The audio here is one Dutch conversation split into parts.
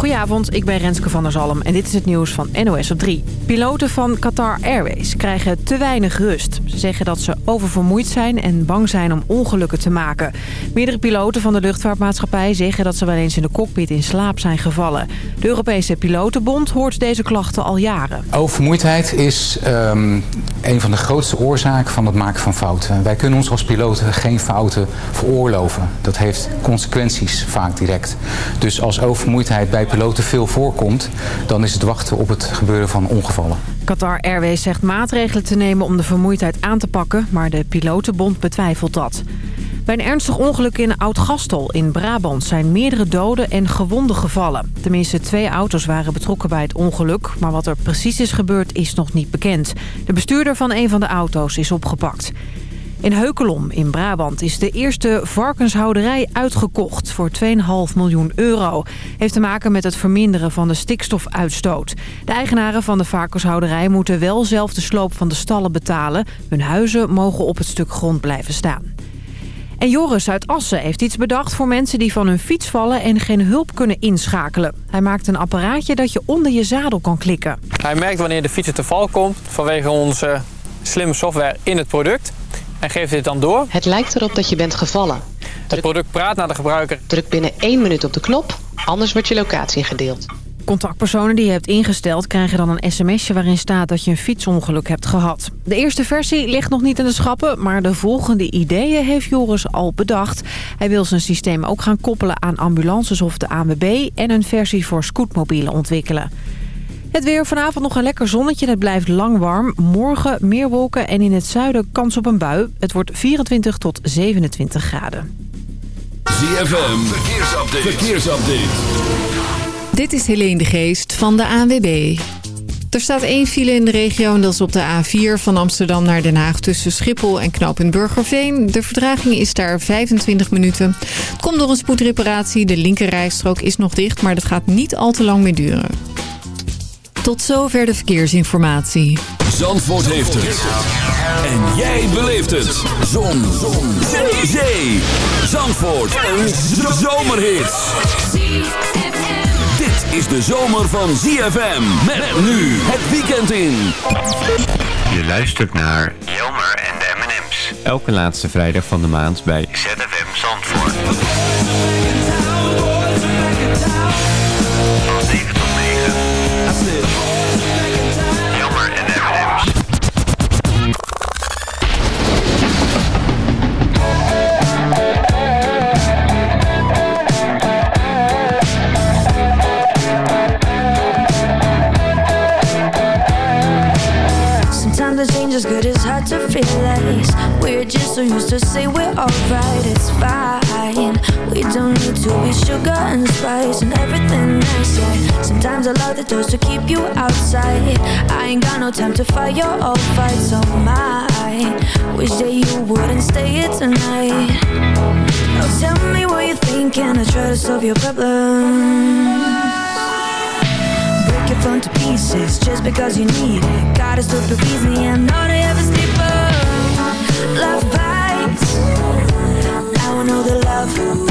Goedenavond, ik ben Renske van der Zalm en dit is het nieuws van NOS op 3. Piloten van Qatar Airways krijgen te weinig rust. Ze zeggen dat ze oververmoeid zijn en bang zijn om ongelukken te maken. Meerdere piloten van de luchtvaartmaatschappij zeggen dat ze wel eens in de cockpit in slaap zijn gevallen. De Europese Pilotenbond hoort deze klachten al jaren. Oververmoeidheid is um, een van de grootste oorzaken van het maken van fouten. Wij kunnen ons als piloten geen fouten veroorloven. Dat heeft consequenties vaak direct. Dus als oververmoeidheid bij piloten veel voorkomt... dan is het wachten op het gebeuren van ongevallen. Qatar Airways zegt maatregelen te nemen om de vermoeidheid aan te pakken... maar de pilotenbond betwijfelt dat. Bij een ernstig ongeluk in Oud-Gastel in Brabant zijn meerdere doden en gewonden gevallen. Tenminste twee auto's waren betrokken bij het ongeluk, maar wat er precies is gebeurd is nog niet bekend. De bestuurder van een van de auto's is opgepakt. In Heukelom in Brabant is de eerste varkenshouderij uitgekocht voor 2,5 miljoen euro. Heeft te maken met het verminderen van de stikstofuitstoot. De eigenaren van de varkenshouderij moeten wel zelf de sloop van de stallen betalen. Hun huizen mogen op het stuk grond blijven staan. En Joris uit Assen heeft iets bedacht voor mensen die van hun fiets vallen en geen hulp kunnen inschakelen. Hij maakt een apparaatje dat je onder je zadel kan klikken. Hij merkt wanneer de fiets te val komt vanwege onze slimme software in het product en geeft dit dan door. Het lijkt erop dat je bent gevallen. Het product praat naar de gebruiker. Druk binnen één minuut op de knop, anders wordt je locatie gedeeld. Contactpersonen die je hebt ingesteld krijgen dan een sms'je waarin staat dat je een fietsongeluk hebt gehad. De eerste versie ligt nog niet in de schappen, maar de volgende ideeën heeft Joris al bedacht. Hij wil zijn systeem ook gaan koppelen aan ambulances of de ANWB en een versie voor scootmobielen ontwikkelen. Het weer vanavond nog een lekker zonnetje. Het blijft lang warm. Morgen meer wolken en in het zuiden kans op een bui. Het wordt 24 tot 27 graden. ZFM, verkeersupdate. verkeersupdate. Dit is Helene de Geest van de ANWB. Er staat één file in de regio en dat is op de A4 van Amsterdam naar Den Haag... tussen Schiphol en Knoop Burgerveen. De verdraging is daar 25 minuten. Het komt door een spoedreparatie. De linkerrijstrook is nog dicht, maar dat gaat niet al te lang meer duren. Tot zover de verkeersinformatie. Zandvoort heeft het. En jij beleeft het. Zon. Zon. Zee. Zee. Zandvoort. Een zomerhit. Dit is de zomer van ZFM. Met nu het weekend in. Je luistert naar Jelmer en de M&M's. Elke laatste vrijdag van de maand bij ZFM Zandvoort. Realize We're just so used to say we're alright, it's fine. We don't need to be sugar and spice and everything nice, yeah. Sometimes I lock the doors to keep you outside. I ain't got no time to fight your old fights on mine. Wish that you wouldn't stay here tonight. Now tell me what you're thinking, I try to solve your problems Break your phone to pieces just because you need it. Gotta stop the reason, yeah, I know they ever sleep know that love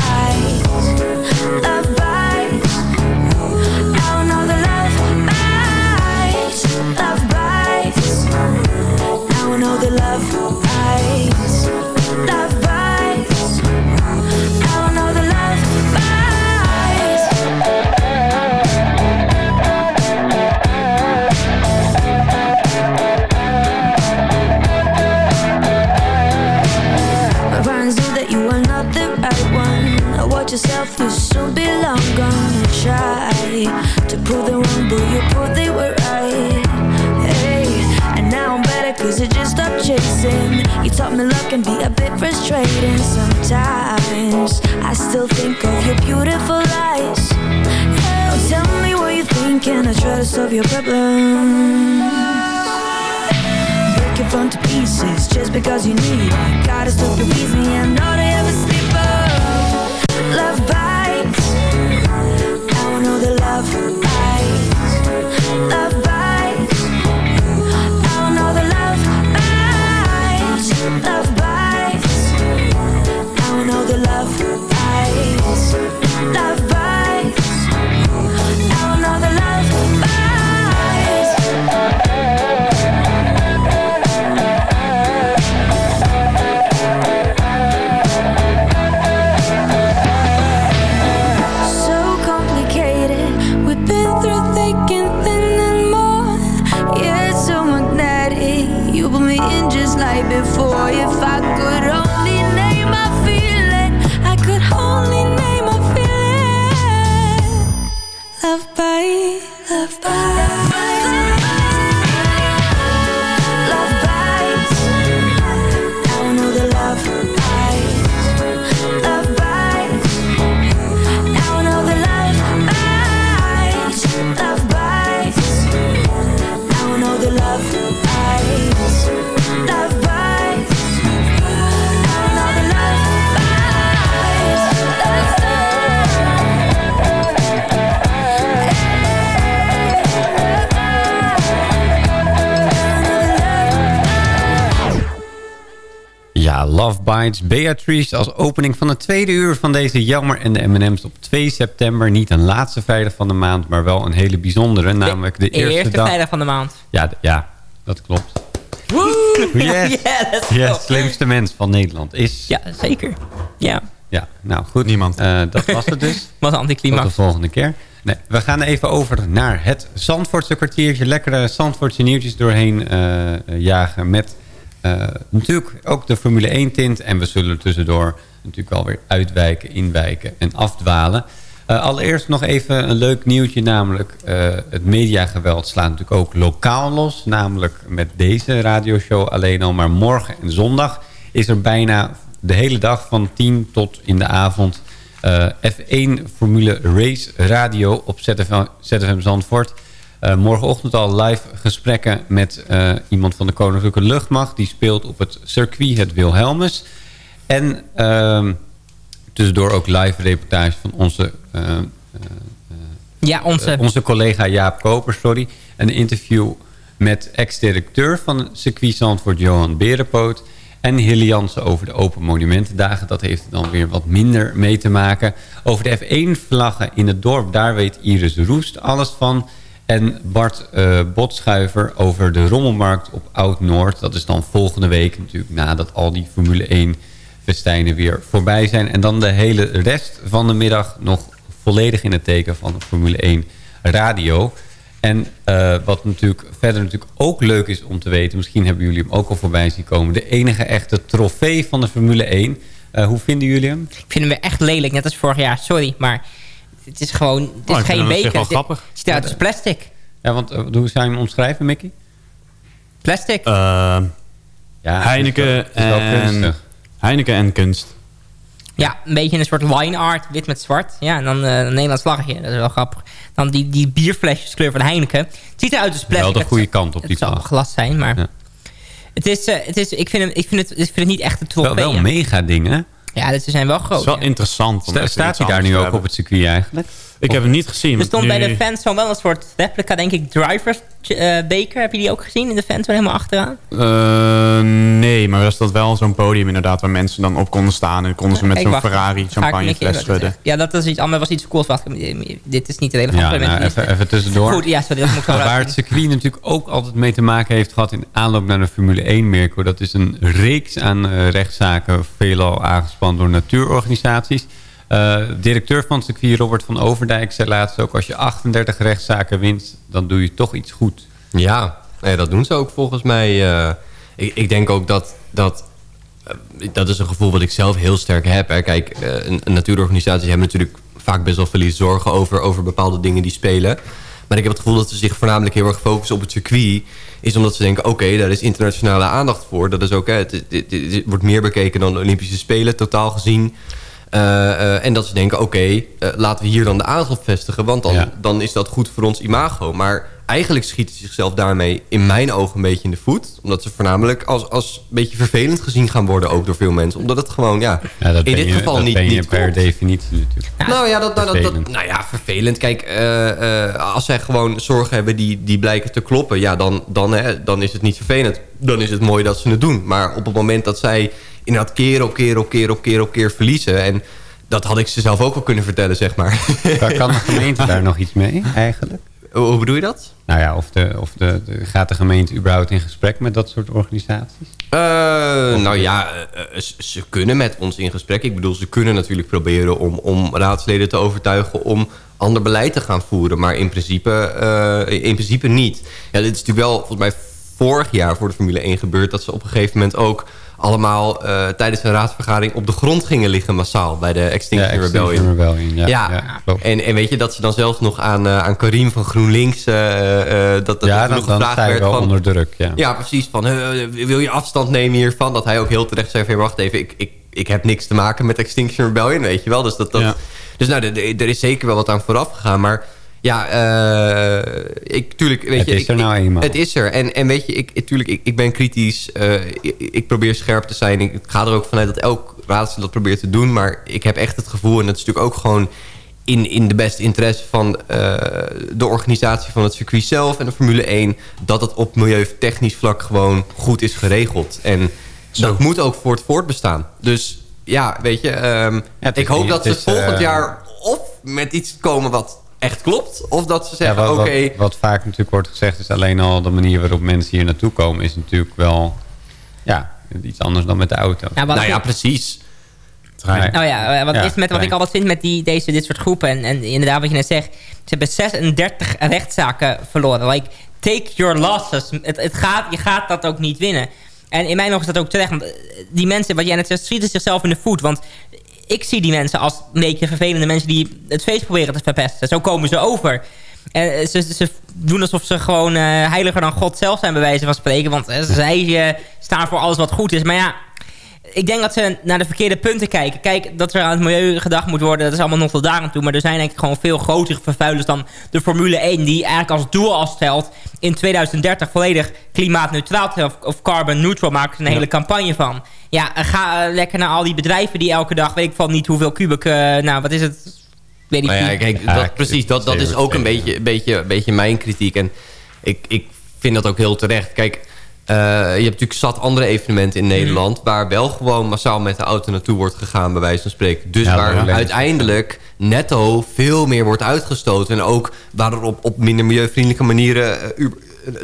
Bites Beatrice als opening van het tweede uur van deze Jammer en de M&M's op 2 september. Niet een laatste vrijdag van de maand, maar wel een hele bijzondere, namelijk de, eerste, eerste dag. vrijdag van de maand. Ja, ja, dat klopt. Woe! Yes. Yes, slimste mens van Nederland is... Ja, zeker. Ja, Ja, nou goed. Niemand. Eh, dat was het dus. was Tot anticlimax. de volgende keer. Nee, we gaan even over naar het Zandvoortse kwartiertje. Lekkere Zandvoortse nieuwtjes doorheen eh, jagen. Met natuurlijk ook de Formule 1 tint. En we zullen tussendoor natuurlijk alweer uitwijken, inwijken en afdwalen. Eh, allereerst nog even een leuk nieuwtje. Namelijk eh, het mediageweld slaat natuurlijk ook lokaal los. Namelijk met deze radioshow alleen al. Maar morgen en zondag is er bijna de hele dag van 10 tot in de avond... eh, F1 Formule Race Radio op ZFM, ZFM Zandvoort. Eh, morgenochtend al live gesprekken met eh, iemand van de Koninklijke Luchtmacht. Die speelt op het circuit het Wilhelmus. En ehm, tussendoor ook live reportage van onze, eh, Ja, onze... onze collega Jaap Koper. Sorry. Een interview met ex-directeur van het circuit Zandvoort Johan Berenpoot. En Hilly Jansen over de Open Monumentendagen. Dat heeft dan weer wat minder mee te maken. Over de F1-vlaggen in het dorp, daar weet Iris Roest alles van. En Bart eh, Botschuiver over de Rommelmarkt op Oud-Noord. Dat is dan volgende week natuurlijk nadat al die Formule 1 festijnen weer voorbij zijn. En dan de hele rest van de middag nog volledig in het teken van de Formule 1 radio. En eh, wat natuurlijk verder natuurlijk ook leuk is om te weten... misschien hebben jullie hem ook al voorbij zien komen... de enige echte trofee van de Formule 1. Eh, hoe vinden jullie hem? Ik vind hem echt lelijk, net als vorig jaar. Sorry, maar het is gewoon... Het is Oh, geen beker. wel Het grappig. ziet eruit als plastic. Ja, want eh, hoe zou je hem omschrijven, Mickey? Plastic. Eh, Ja, Heineken, het is wel, het is wel en. Heineken en kunst. Ja, een beetje een soort wine art, wit met zwart. Ja, en dan eh, een Nederlands vlaggetje, dat is wel grappig. Dan die, die bierflesjeskleur van Heineken. Het ziet eruit als plastic. Wel de Het- goede kant op die Het zal glas zijn, maar... Ja. Het is, eh, het is, ik, vind hem, ik, vind het, ik vind het niet echt een Wel, trofee. wel mega dingen. Ja, dit zijn wel Het groot. is wel ja. interessant. Sta- staat hij daar nu ook op het circuit eigenlijk? Ik heb hem niet gezien. Er stond nu- bij de fans zo wel een soort replica, denk ik, drivers eh, beker. Heb je die ook gezien in de fans, helemaal achteraan? Eh, nee, maar er staat wel zo'n podium inderdaad... waar mensen dan op konden staan... en konden ze met zo'n. Ferrari champagnefles schudden. Ja, dat is iets anders. was iets cools. Wacht, dit is niet relevant. Ja, nou, even, even tussendoor. Goed, ja, sorry, dat moet Waar het circuit natuurlijk ook altijd mee te maken heeft gehad... in aanloop naar de Formule 1, Mirko... dat is een reeks aan eh, rechtszaken... veelal aangespannen door natuurorganisaties. Eh, directeur van het circuit, Robert van Overdijk... zei laatst ook... als je 38 rechtszaken wint... dan doe je toch iets goed. Ja, dat doen ze ook volgens mij. eh. ik, ik denk ook dat... dat eh, dat is een gevoel wat ik zelf heel sterk heb. Hè. Kijk, natuurorganisaties hebben natuurlijk vaak best wel veel zorgen over, over bepaalde dingen die spelen. Maar ik heb het gevoel dat ze zich voornamelijk heel erg focussen op het circuit. Is omdat ze denken, oké, daar is internationale aandacht voor. Dat is ook, hè, het wordt meer bekeken dan de Olympische Spelen, totaal gezien. Eh, eh, en dat ze denken, oké, eh, laten we hier dan de aandacht op vestigen. Want dan, Ja. dan is dat goed voor ons imago. Maar eigenlijk schieten ze zichzelf daarmee in mijn ogen een beetje in de voet. Omdat ze voornamelijk als, als een beetje vervelend gezien gaan worden. Ook door veel mensen. Omdat het gewoon, ja, Ja, dat in dit je, geval dat niet, ben je niet per definitie natuurlijk. Nou ja, dat, nou, dat, dat, Vervelend. nou ja, vervelend. Kijk, eh, eh, als zij gewoon zorgen hebben die, die blijken te kloppen... ja, dan, dan, hè, dan is het niet vervelend. Dan is het mooi dat ze het doen. Maar op het moment dat zij inderdaad keer op keer op keer op keer op keer verliezen... en dat had ik ze zelf ook wel kunnen vertellen, zeg maar. Waar kan de gemeente daar nog iets mee eigenlijk? Hoe bedoel je dat? Nou ja, of, de, of de, de- gaat de gemeente überhaupt in gesprek met dat soort organisaties? Eh, nou ja, eh, eh, ze- ze kunnen met ons in gesprek. Ik bedoel, ze kunnen natuurlijk proberen om, om raadsleden te overtuigen... om ander beleid te gaan voeren. Maar in principe, in principe niet. Ja, dit is natuurlijk wel volgens mij vorig jaar voor de Formule 1 gebeurd... dat ze op een gegeven moment ook allemaal eh, tijdens een raadsvergadering... op de grond gingen liggen massaal bij de Extinction, Ja, Extinction Rebellion. Rebellion, ja, ja, en, en weet je dat ze dan zelfs nog aan, eh, aan Karim van GroenLinks... eh, dat, dat ja, nog gevraagd werd wel van... onder druk. Ja. Ja, precies. Van, wil je afstand nemen hiervan? Dat hij ook heel terecht zei van, wacht even, ik, ik, ik heb niks te maken met Extinction Rebellion, weet je wel. Dus, dat, dat, dus nou, er is zeker wel wat aan vooraf gegaan. Maar ja, eh, ik, tuurlijk, weet Het je... is ik- er nou ik- eenmaal. Het is er. En, en weet je, ik, tuurlijk, ik, ik ben kritisch. eh, ik, ik probeer scherp te zijn. Ik ga er ook vanuit dat elk raadslid dat probeert te doen. Maar ik heb echt het gevoel, en dat is natuurlijk ook gewoon in, in de beste interesse van eh, de organisatie van het circuit zelf en de Formule 1... dat het op milieutechnisch vlak gewoon goed is geregeld. En dat moet ook voor het voortbestaan. Dus ja, weet je, ehm, het ik is hoop niet- dat ze het is, volgend jaar of met iets komen wat echt klopt, of dat ze zeggen, wat, oké, wat, wat vaak natuurlijk wordt gezegd is alleen al de manier waarop mensen hier naartoe komen is natuurlijk wel ja, iets anders dan met de auto. Ja, wat nou ja, precies. Trein. Nou ja, wat Ja, is met wat ik altijd vind met die, deze, dit soort groepen... En, en inderdaad wat je net zegt... ze hebben 36 rechtszaken verloren. Like, take your losses. Het, het gaat, je gaat dat ook niet winnen. En in mijn ogen is dat ook terecht. Want eh, die mensen, wat jij net zegt, schieten zichzelf in de voet. Want ik zie die mensen als een beetje vervelende mensen... die het feest proberen te verpesten. Zo komen ze over. En eh, ze, ze doen alsof ze gewoon eh, heiliger dan God zelf zijn... bij wijze van spreken. Want eh, zij staan voor alles wat goed is. Maar ja ik denk dat ze naar de verkeerde punten kijken. Kijk, dat er aan het milieu gedacht moet worden, dat is allemaal nog tot daar aan toe. Maar er zijn ik gewoon veel grotere vervuilers dan de Formule 1... die eigenlijk als doel afstelt in 2030 volledig klimaatneutraal of carbon neutral maken ze een hele campagne van. Ja, ga eh, lekker naar al die bedrijven die elke dag, weet ik van niet hoeveel kubiek... eh, nou, wat is het? Weet ik ja, niet. kijk, dat, precies, dat, dat is ook een beetje, een beetje, een beetje mijn kritiek. En ik, ik vind dat ook heel terecht. Kijk, eh, je hebt natuurlijk zat andere evenementen in Mhm. Nederland... waar wel gewoon massaal met de auto naartoe wordt gegaan, bij wijze van spreken. Dus Ja, waar uiteindelijk netto veel meer wordt uitgestoten... en ook waar er op, op minder milieuvriendelijke manieren... eh,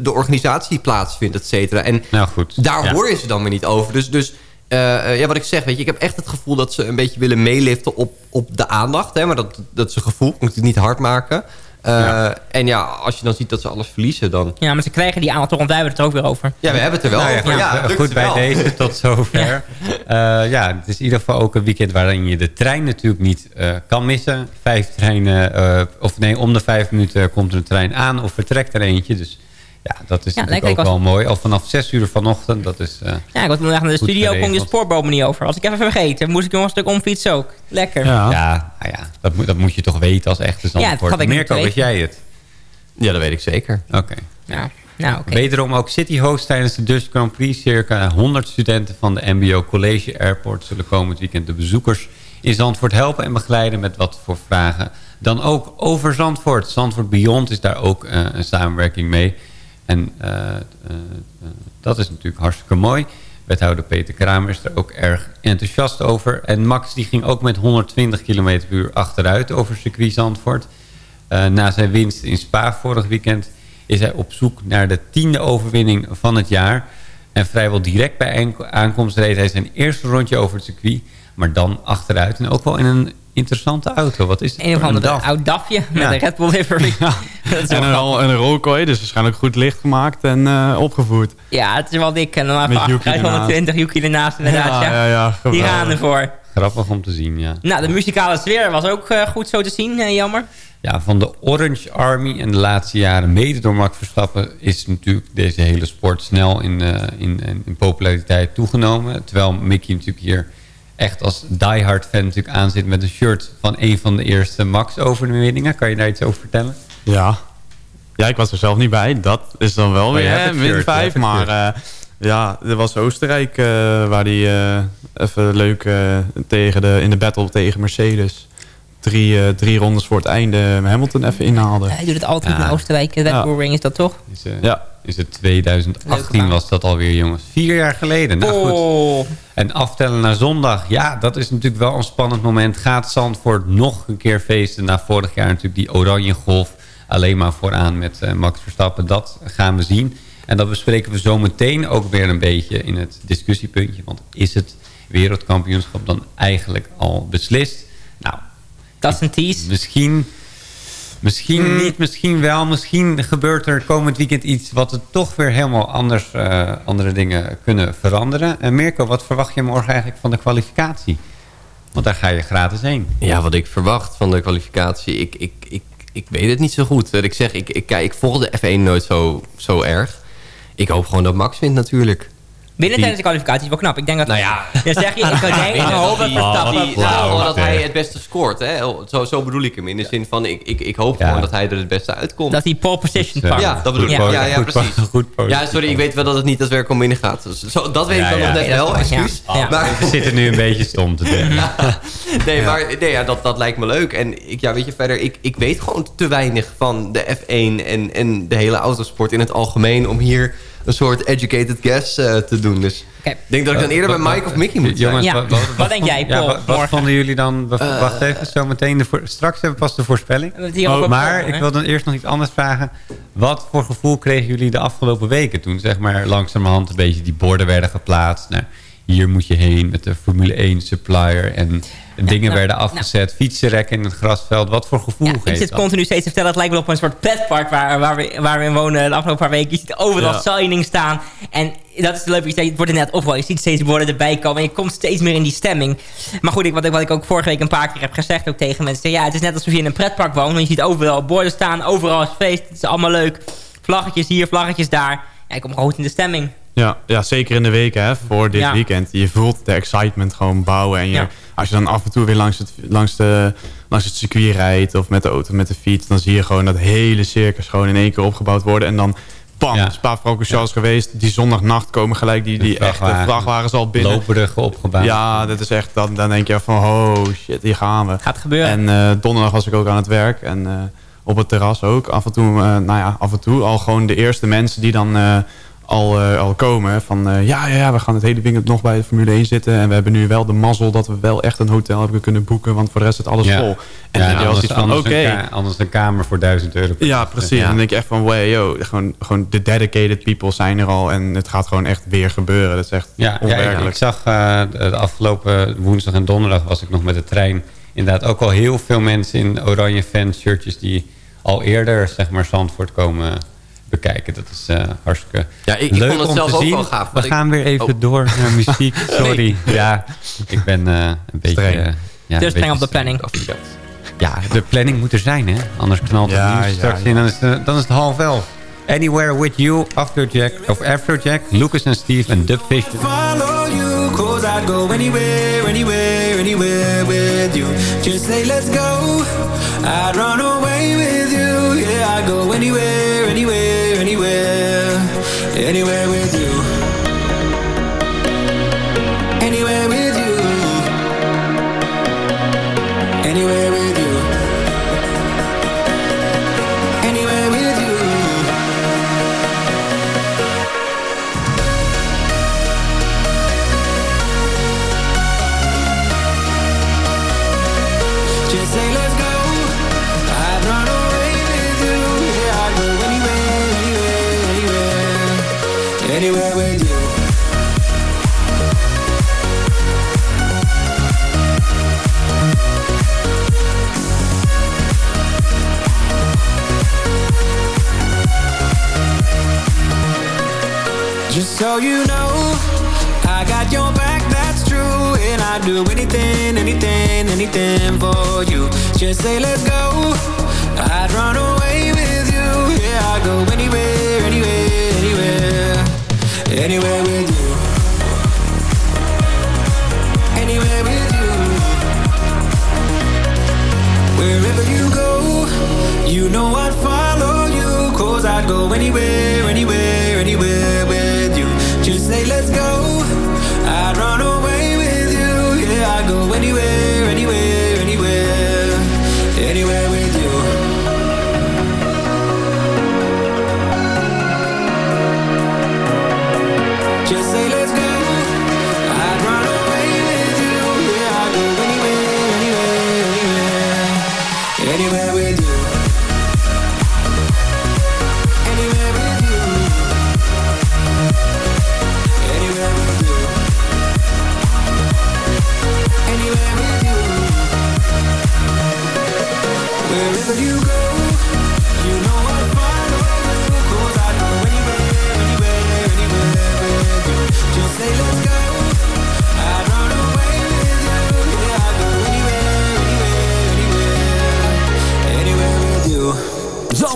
de organisatie plaatsvindt, et cetera. En Nou goed. daar Ja. hoor je ze dan weer niet over. Dus, dus eh, eh, ja, wat ik zeg, weet je, ik heb echt het gevoel dat ze een beetje willen meeliften op, op de aandacht. Hè, maar dat, dat is een gevoel, ik moet het niet hard maken. Eh, En ja, als je dan ziet dat ze alles verliezen, dan... Ja, maar ze krijgen die aandacht toch, want wij hebben het er ook weer over. Ja, we hebben het er wel Nou ja, over. goed, Ja, goed bij wel. deze tot zover. Ja. ja, het is in ieder geval ook een weekend waarin je de trein natuurlijk niet eh, kan missen. Vijf treinen, eh, of nee, om de vijf minuten komt er een trein aan of vertrekt er eentje. Dus ja, dat is Ja, natuurlijk ook was- wel mooi. Al vanaf zes uur vanochtend, dat is... eh, Ja, ik was vandaag naar de studio, kon ik de spoorbomen niet over. Als ik even vergeten, moest ik nog een stuk omfietsen ook. Lekker. Ja. ja, nou ja dat, moet, dat moet je toch weten als echte Zandvoort. niet Mirko, wist jij het? Ja, dat weet ik zeker. Oké. Ja, nou oké. Wederom ook City Host tijdens de Dutch Grand Prix. Circa 100 studenten van de MBO College Airport zullen komend weekend de bezoekers in Zandvoort helpen en begeleiden met wat voor vragen. Dan ook over Zandvoort. Zandvoort Beyond is daar ook eh, een samenwerking mee. En eh, eh, dat is natuurlijk hartstikke mooi. Wethouder Peter Kramer is er ook erg enthousiast over. En Max die ging ook met 120 km per uur achteruit over circuit Zandvoort. Eh, na zijn winst in Spa vorig weekend is hij op zoek naar de tiende overwinning van het jaar. En vrijwel direct bij aank- aankomst reed hij zijn eerste rondje over het circuit. Maar dan achteruit en ook wel in een interessante auto. Wat is het Een of DAF? oud dafje met Ja. een Red Bull livery. Dat is wel En een, en een rolkooi, dus waarschijnlijk goed licht gemaakt en eh, opgevoerd. Ja, het is wel dik. En dan maar Met van Yuki achteruit ernaast. 120, Yuki ernaast inderdaad. Ja, ja, ja. Die gaan ervoor. Grappig om te zien, ja. Nou, de muzikale sfeer was ook eh, goed zo te zien, eh, jammer. Ja, van de Orange Army en de laatste jaren mede door Max Verstappen... is natuurlijk deze hele sport snel in, in, in, in populariteit toegenomen. Terwijl Mickey natuurlijk hier echt als diehard fan natuurlijk aanzit... met een shirt van een van de eerste Max-overwinningen. Kan je daar iets over vertellen? Ja. Ja, ik was er zelf niet bij. Dat is dan wel Maar je weer hè, het min shirt, je 5. hebt het Maar eh, ja, er was Oostenrijk eh, waar hij eh, even leuk eh, tegen de, in de battle tegen Mercedes... Drie, eh, drie rondes voor het einde Hamilton even inhaalde. Hij doet het altijd Ja. in Oostenrijk. De Red Ja. Bull Ring is dat toch? Is, Ja. Is het Leuk 2018 gedaan. was dat alweer, jongens. Vier jaar geleden. Nou goed. En aftellen naar zondag. Ja, dat is natuurlijk wel een spannend moment. Gaat Zandvoort nog een keer feesten? Na vorig jaar natuurlijk die oranje golf. Alleen maar vooraan met eh, Max Verstappen. Dat gaan we zien. En dat bespreken we zo meteen ook weer een beetje in het discussiepuntje. Want is het wereldkampioenschap dan eigenlijk al beslist? Nou, Dat is een tease. misschien... Misschien niet, misschien wel. Misschien gebeurt er komend weekend iets... wat het toch weer helemaal anders, eh, andere dingen kunnen veranderen. En Mirko, wat verwacht je morgen eigenlijk van de kwalificatie? Want daar ga je gratis heen. Ja, wat ik verwacht van de kwalificatie, ik, ik, ik, ik weet het niet zo goed. Dat ik zeg, ik, ik, kijk, ik volg de F1 nooit zo, zo erg. Ik hoop gewoon dat Max wint natuurlijk. Binnen tijdens de kwalificatie is wel knap. Ik denk dat... Nou ja, zeg je, ik kan denk, ik hoop dat Verstappen... nou, dat hij het beste scoort. Hè? Zo, zo bedoel ik hem. In de zin van, ik, ik, ik hoop Ja. gewoon dat hij er het beste uitkomt. Dat hij pole position pakt. ja, dat bedoel ik. Ja. Ja, precies. Ja, sorry, ik weet wel dat het niet als werk om binnen gaat. Dus zo, dat weet Ja, ik dan ja. nog net wel, excuus. Ja. Maar, We zitten nu een beetje stom te doen. nee, maar nee, ja, dat, dat lijkt me leuk. En ik, ja, weet je, verder, ik, ik weet gewoon te weinig van de F1 en, en de hele autosport in het algemeen... om hier een soort educated guess eh, te doen. Dus ik denk dat ik dan eerder bij Mike of Mickey moet zijn. Ja. wat, wat- Wat denk jij, ja, Paul, wat, vonden jullie dan... Wacht, Eh, wacht even, zo meteen. De voor- straks hebben we pas de voorspelling. op maar ik wil dan eerst nog iets anders vragen. Wat voor gevoel kregen jullie de afgelopen weken... toen zeg maar langzamerhand een beetje die borden werden geplaatst... Nou, hier moet je heen met de Formule 1 supplier... en dingen nou, werden afgezet, fietsenrekken in het grasveld. Wat voor gevoel Ja, ik geeft zit dat? continu steeds te vertellen. Het lijkt wel op een soort petpark waar, waar, we, waar we in wonen de afgelopen paar weken. Je ziet overal Ja. signing staan. En dat is het leuke. Het wordt inderdaad opgeval. Je ziet steeds woorden erbij komen. En je komt steeds meer in die stemming. Maar goed, ik, wat, ik, wat ik ook vorige week een paar keer heb gezegd ook tegen mensen. Ja, het is net alsof je in een pretpark woont. Want je ziet overal borden staan. Overal is feest. Het is allemaal leuk. Vlaggetjes hier, vlaggetjes daar. Ja, ik kom gewoon goed in de stemming. Ja, ja, zeker in de weken hè, voor dit Ja. weekend. Je voelt de excitement gewoon bouwen. En je, Ja. Als je dan af en toe weer langs het, langs, de, langs het circuit rijdt... of met de auto, met de fiets... dan zie je gewoon dat hele circus gewoon in één keer opgebouwd worden. En dan, bam, Ja. Spa-Francorchamps geweest. Die zondagnacht komen gelijk die, die echte vrachtwagen. vrachtwagens al binnen. Loopbruggen opgebouwd. Ja, dat is echt, dan, dan denk je van, oh shit, hier gaan we. Gaat gebeuren. En eh, donderdag was ik ook aan het werk en eh, op het terras ook. Af en toe, eh, nou ja, af en toe al gewoon de eerste mensen die dan eh, al, eh, al komen. Van eh, ja, ja, ja, we gaan het hele weekend nog bij de Formule 1 zitten. En we hebben nu wel de mazzel dat we wel echt een hotel hebben kunnen boeken. Want voor de rest zit alles Ja. vol. En Ja, dan je anders, van, anders, oké. anders een kamer voor 1000 euro. per Ja, precies. Ja. Dan denk je echt van, wow, yo, gewoon, gewoon de dedicated people zijn er al. En het gaat gewoon echt weer gebeuren. Dat is echt Ja, ja ik, onwerkelijk. ik zag eh, de, afgelopen woensdag en donderdag was ik nog met de trein. Inderdaad ook al heel veel mensen in oranje fanshirtjes die al eerder zeg maar Zandvoort komen bekijken. Dat is eh, hartstikke Ja, ik- ik leuk vond het om zelf te ook zien. wel gaaf, We ik- gaan weer even Oh. door naar muziek. Sorry. Ja, ik ben eh, een beetje... Streng. eh, ja, een streng op de planning. Ja, de planning moet er zijn, hè? Anders knalt het Ja, nieuws straks ja. in. Dan is, het, dan is het half elf. Anywhere with you, Afrojack, of Afrojack, Lucas en Steve en Dub Vision. follow you Cause I'd go anywhere, anywhere, anywhere with you Just say let's go I'd run away with you I'd go anywhere, anywhere, anywhere Anywhere with you anywhere, with you. Just so you know, I got your back, that's true. And I'd do anything, anything, anything for you. Just say let's go. I'd run away with you. Yeah, I'd go anywhere. Anywhere with you. Anywhere with you. Wherever you go, you know I'd follow you. Cause I'd go anywhere, anywhere, anywhere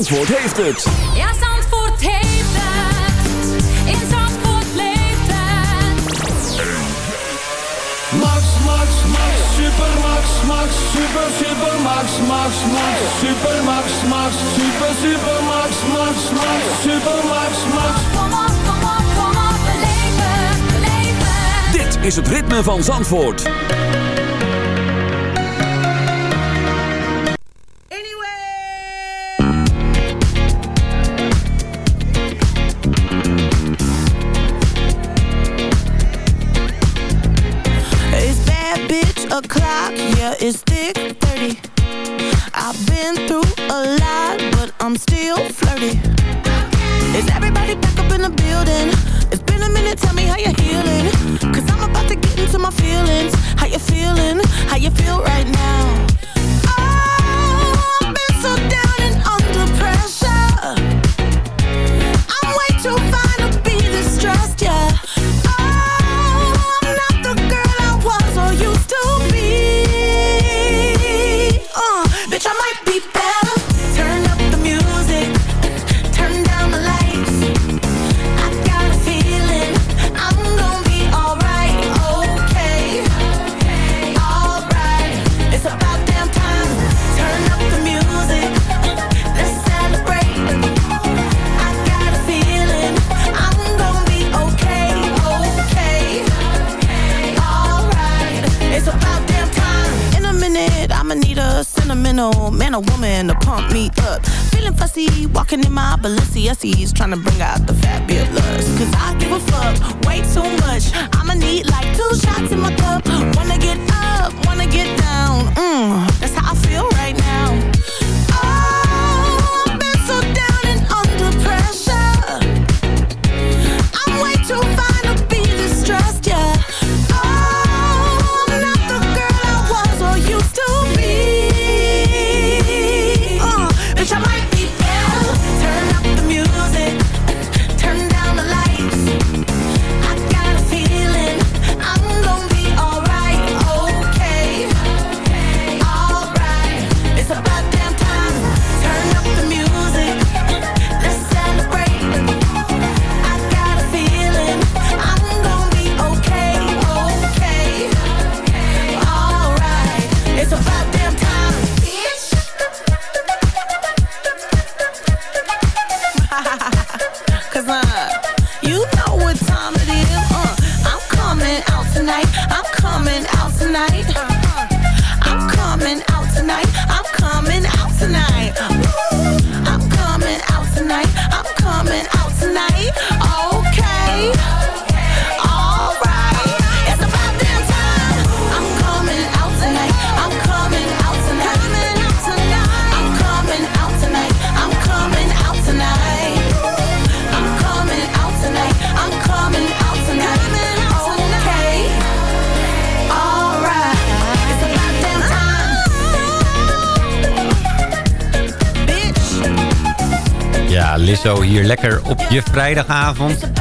Zandvoort heeft het. Ja, Zandvoort heeft het. In Zandvoort leeft het. Max, Max, Max, super Max, Max, super, super Max, Max, Max, super Max, Max, super, super Max, Max, Max, super Max, Max. Kom op, kom op, kom op, beleef het. Dit is het ritme van Zandvoort. Is thick op je vrijdagavond.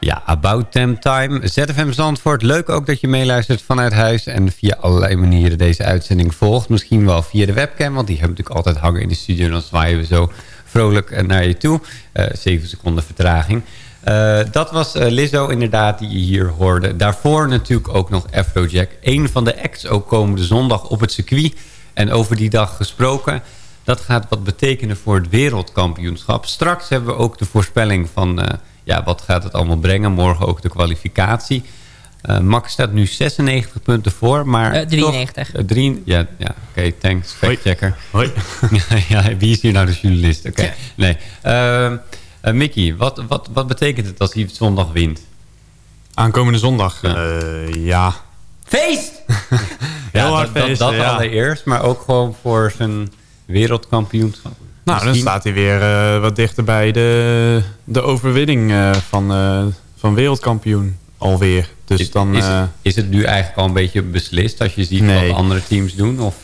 Ja, About Them Time. ZFM Zandvoort. Leuk ook dat je meeluistert vanuit huis... en via allerlei manieren deze uitzending volgt. Misschien wel via de webcam, want die hebben natuurlijk altijd hangen in de studio... en dan zwaaien we zo vrolijk eh, naar je toe. Eh, Zeven seconden vertraging. Eh, dat was eh, Lizzo inderdaad die je hier hoorde. Daarvoor natuurlijk ook nog Afrojack. Een van de acts ook komende zondag op het circuit. En over die dag gesproken... Dat gaat wat betekenen voor het wereldkampioenschap. Straks hebben we ook de voorspelling van... eh, ja, wat gaat het allemaal brengen? Morgen ook de kwalificatie. Eh, Max staat nu 96 punten voor, maar... Eh, 93. toch- eh, drie, ja, ja oké, thanks, factchecker. Hoi. ja, wie is hier nou de journalist? Oké, nee. Ehm, eh, Mickey, wat, wat, wat betekent het als hij zondag wint? Aankomende zondag, Ja. ja. ja. Feest! Ja, Heel hard dat, dat, feesten, dat ja. allereerst, maar ook gewoon voor zijn wereldkampioenschap. Nou, dan staat hij weer eh, wat dichter bij de, de overwinning eh, van, eh, van wereldkampioen alweer. Dus is, dan... is, het, is het nu eigenlijk al een beetje beslist als je ziet Nee. wat andere teams doen? Of,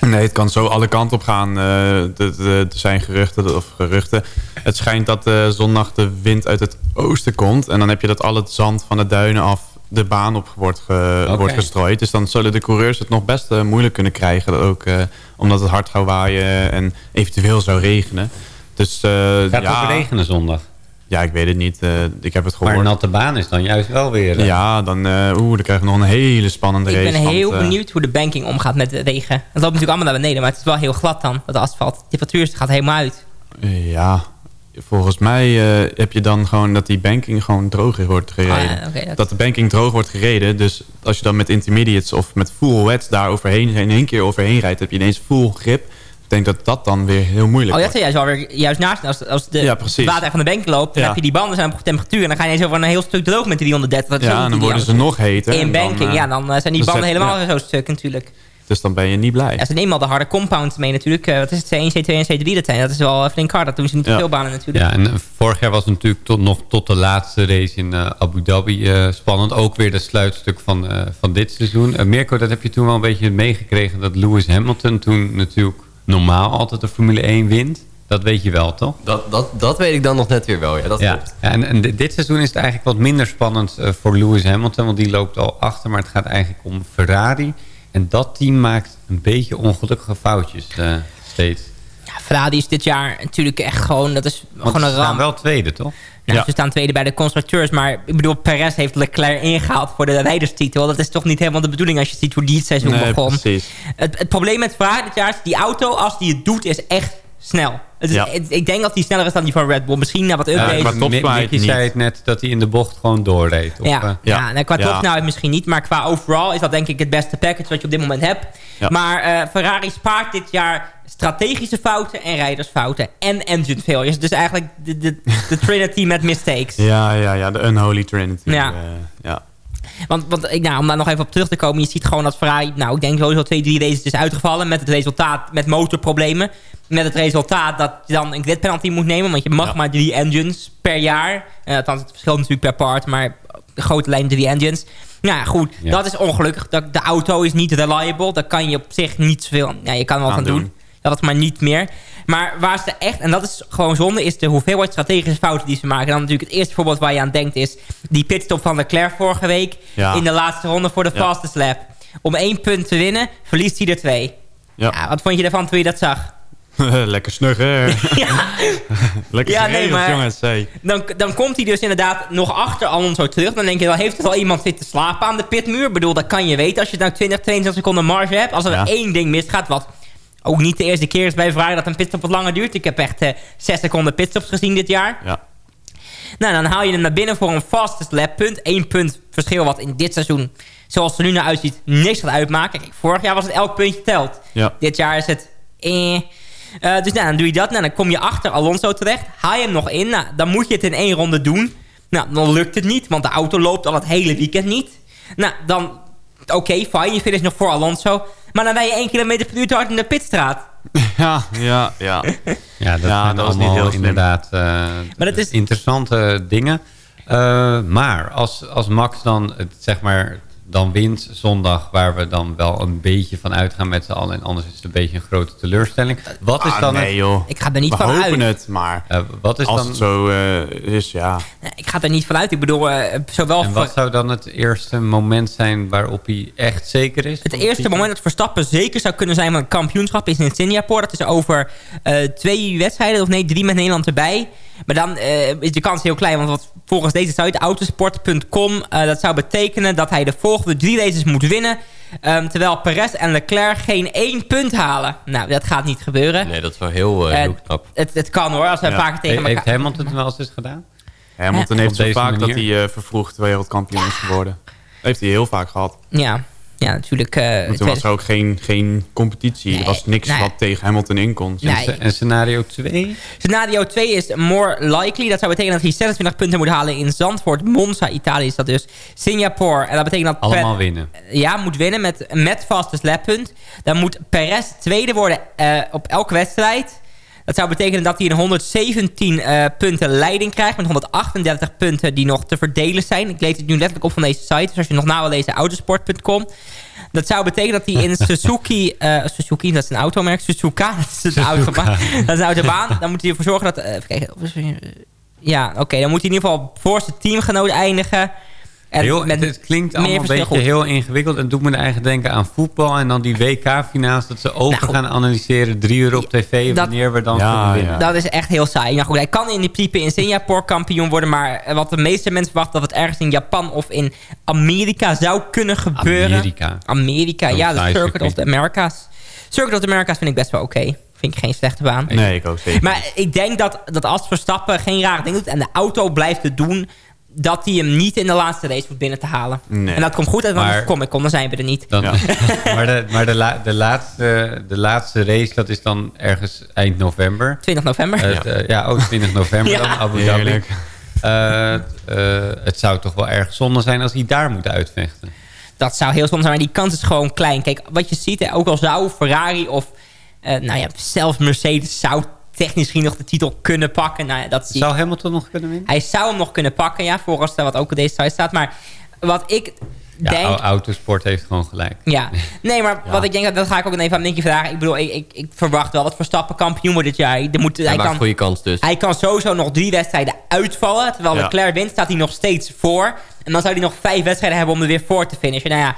Nee, het kan zo alle kanten op gaan. Er zijn geruchten, of geruchten. Het schijnt dat zondag de wind uit het oosten komt. En dan heb je dat al het zand van de duinen af de baan op wordt, ge- wordt gestrooid. Dus dan zullen de coureurs het nog best moeilijk kunnen krijgen. Ook eh, omdat het hard gaat waaien en eventueel zou regenen. Dus eh, gaat het ja, ook regenen zondag? ja, ik weet het niet. Eh, ik heb het gehoord. Maar een natte baan is dan juist wel weer... Ja, dan, eh, oeh, dan krijgen we nog een hele spannende Ik race. ben heel want, benieuwd hoe de banking omgaat met de regen. Het loopt natuurlijk allemaal naar beneden, maar het is wel heel glad dan, dat asfalt. De temperatuur gaat helemaal uit. Ja, volgens mij eh, heb je dan gewoon dat die banking gewoon droog wordt gereden. Ah, oké, dat- dat... de banking droog wordt gereden. Dus als je dan met intermediates of met full wets daar overheen, in één keer overheen rijdt, heb je ineens full grip. denk dat dat dan weer heel moeilijk Oh, dat wordt. is juist alweer juist naast. Als, als de Ja, water van de bank loopt, dan Ja. heb je die banden zijn op temperatuur. En dan ga je ineens over een heel stuk droog met 330. Dat is Ja, ook en dan worden ze nog heter. In dan, banking, eh, ja, dan eh, zijn die dan banden helemaal zo stuk natuurlijk. Dus dan ben je niet blij. Ja, ze nemen al de harde compounds mee natuurlijk. Eh, wat is het, C1, C2 en C3 dat zijn. Dat is wel flink hard. Dat doen ze niet te Ja. veel banen natuurlijk. Ja, en eh, vorig jaar was het natuurlijk tot, nog tot de laatste race in eh, Abu Dhabi eh, spannend. Ook weer het sluitstuk van, eh, van dit seizoen. Mirko, dat heb je toen wel een beetje meegekregen... dat Lewis Hamilton toen natuurlijk normaal altijd de Formule 1 wint. Dat weet je wel, toch? Dat, dat, dat weet ik dan nog net weer wel, ja. Dat ja. klopt. En, en dit dit seizoen is het eigenlijk wat minder spannend voor Lewis Hamilton... want die loopt al achter, maar het gaat eigenlijk om Ferrari. En dat team maakt een beetje ongelukkige foutjes eh, steeds. Ja, Ferrari is dit jaar natuurlijk echt gewoon... Dat is Want gewoon ze een staan ramp. wel tweede, toch? Nou, Ze staan tweede bij de constructeurs. Maar ik bedoel, Perez heeft Leclerc ingehaald voor de rijderstitel. Dat is toch niet helemaal de bedoeling als je ziet hoe die het seizoen Nee, begon. precies. Het, het probleem met Ferrari dit jaar is, die auto, als die het doet, is echt snel. Het is, Ja. het- ik denk dat die sneller is dan die van Red Bull. Misschien na wat Ja, updates. qua Mickey niet. zei het net dat hij in de bocht gewoon doorreed. Of, ja, eh, ja. ja. nou, qua Ja. topsnelheid misschien niet. Maar qua overall is dat denk ik het beste package wat je op dit moment hebt. Ja. Maar eh, Ferrari spaart dit jaar strategische fouten en rijdersfouten. En engine failures. Dus eigenlijk de, de, de trinity met mistakes. Ja, ja, ja, de unholy trinity. Ja. eh, ja. Want, want ik- nou, om daar nog even op terug te komen. Je ziet gewoon dat Ferrari, nou ik denk sowieso twee, drie races is uitgevallen. Met het resultaat, met motorproblemen. Met het resultaat dat je dan een grid penalty moet nemen. Want je mag Ja. maar drie engines per jaar. Uh, althans, het verschilt natuurlijk per part. Maar de grote lijn drie engines. Nou ja, goed. Ja. Dat is ongelukkig. Dat, de auto is niet reliable. Daar kan je op zich niet zoveel... Ja, je kan wel Aan van doen. doen. Dat het maar niet meer. Maar waar ze echt, en dat is gewoon zonde, is de hoeveelheid strategische fouten die ze maken. En dan natuurlijk het eerste voorbeeld waar je aan denkt is die pitstop van Leclerc vorige week. Ja. In de laatste ronde voor de fastest lap. Om één punt te winnen, verliest hij er twee. Ja. Ja, wat vond je ervan toen je dat zag? Lekker snugger. Lekker Ja, nee, maar- jongens. Hey. Dan, dan komt hij dus inderdaad nog achter Alonso terug. Dan denk je, dan heeft er wel iemand zitten slapen aan de pitmuur. Ik bedoel, dat kan je weten als je nou 20, 22 seconden marge hebt. Als er Ja. één ding misgaat, wat ook niet de eerste keer is bij Ferrari dat een pitstop wat langer duurt. Ik heb echt eh 6 seconden pitstops gezien dit jaar. Ja. Nou, dan haal je hem naar binnen voor een fastest lap punt. Eén punt verschil wat in dit seizoen, zoals het er nu naar uitziet, niks gaat uitmaken. Kijk, vorig jaar was het elk puntje telt. Ja. Dit jaar is het... Eh. Eh, dus nou, dan doe je dat. Nou, dan kom je achter Alonso terecht. Haal je hem nog in. Nou, dan moet je het in één ronde doen. Nou, dan lukt het niet, want de auto loopt al het hele weekend niet. Nou, dan... Oké, fijn, je finish nog voor Alonso. Maar dan ben je één kilometer per uur te hard in de pitstraat. Ja, ja, ja. Ja, dat Ja, dat was niet allemaal heel inderdaad eh, Maar dat is- interessante dingen. Eh, maar als, als Max dan, het, zeg maar, dan wint zondag... waar we dan wel een beetje van uitgaan met z'n allen... en anders is het een beetje een grote teleurstelling. Wat is Ah, dan nee, het, joh. Ik ga er niet We van hopen uit. het, maar eh, wat is als dan, het zo eh, is, ja. Ik ga er niet van uit. Ik bedoel, eh, zowel en voor- wat zou dan het eerste moment zijn waarop hij echt zeker is? Het eerste moment dat Verstappen zeker zou kunnen zijn van het kampioenschap is in Singapore. Dat is over eh, twee wedstrijden, of nee, drie met Nederland erbij. Maar dan eh, is de kans heel klein, want wat, volgens deze site, autosport.com, eh, dat zou betekenen dat hij de volgende drie races moet winnen. ehm, terwijl Perez en Leclerc geen één punt halen. Nou, dat gaat niet gebeuren. Nee, dat is wel heel, eh, Eh, heel knap. Het, het kan hoor, als we Ja. paar keer tegen He- heeft elkaar... Hamilton het wel eens eens gedaan? Hamilton heeft zo vaak dat hij eh, vervroegd wereldkampioen is geworden. Heeft hij heel vaak gehad. Ja, ja natuurlijk. eh, Want toen was er ook geen, geen competitie. Nee, er was niks nee. wat tegen Hamilton in kon. Nee. En, sce- en scenario 2? Scenario 2 is more likely. Dat zou betekenen dat hij 26 punten moet halen in Zandvoort. Monza, Italië is dat dus. Singapore. En dat betekent dat... Allemaal Per- winnen. Ja, moet winnen met, met fastest lap punt. Dan moet Perez tweede worden eh, op elke wedstrijd. Dat zou betekenen dat hij een 117 eh, punten leiding krijgt... met 138 punten die nog te verdelen zijn. Ik lees het nu letterlijk op van deze site. Dus als je nog na wil lezen, autosport.com. Dat zou betekenen dat hij in Suzuki... eh, Suzuki, dat is een automerk. Suzuka, dat is een, autobaan. dat is een autobaan. Dan moet hij ervoor zorgen dat... eh, even kijken. Ja, oké. dan moet hij in ieder geval voor zijn teamgenoot eindigen. En Heel, met het klinkt allemaal een beetje goed. heel ingewikkeld. En doet me eigenlijk denken aan voetbal. En dan die WK-finales. Dat ze open Nou, gaan analyseren. Drie uur op tv. Dat- wanneer we dan Ja, winnen. ja. Dat is echt heel saai. Nou goed, hij kan in die principe in Singapore kampioen worden. Maar wat de meeste mensen verwachten... dat het ergens in Japan of in Amerika zou kunnen gebeuren. Amerika. Amerika, ja. De Circuit circuit. of the Americas. Circuit of the Americas vind ik best wel oké. Vind ik geen slechte baan. Nee, ik ook zeker. Maar ik denk dat, dat als Verstappen geen rare dingen doet... en de auto blijft het doen... dat hij hem niet in de laatste race hoeft binnen te halen. Nee. En dat komt goed uit, want Maar- kom ik kom, dan zijn we er niet. Dan, maar de, maar de, la- de, laatste, de laatste race, dat is dan ergens eind november. 20 november. Eh, het, eh, ja, ook 20 november Ja. dan, Abu Dhabi. Eh, eh, het zou toch wel erg zonde zijn als hij daar moet uitvechten. Dat zou heel soms zijn, maar die kans is gewoon klein. Kijk, wat je ziet, hè, ook al zou Ferrari of eh, nou ja, zelfs Mercedes zou technisch gezien nog de titel kunnen pakken. Nou ja, dat Zou ik. Hamilton nog kunnen winnen? Hij zou hem nog kunnen pakken, ja, volgens wat ook op deze site staat. Maar wat ik Ja, denk... au- autosport heeft gewoon gelijk. Ja, nee, maar wat ik denk, dat, dat ga ik ook even aan Nicky vragen. Ik bedoel, ik, ik, ik verwacht wel dat Verstappen kampioen wordt dit jaar. Er moet, Hij hij, maakt kan, goede kans dus. hij kan sowieso nog drie wedstrijden uitvallen. Terwijl Ja. Leclerc wint, staat hij nog steeds voor. En dan zou hij nog vijf wedstrijden hebben om er weer voor te finishen. Nou ja,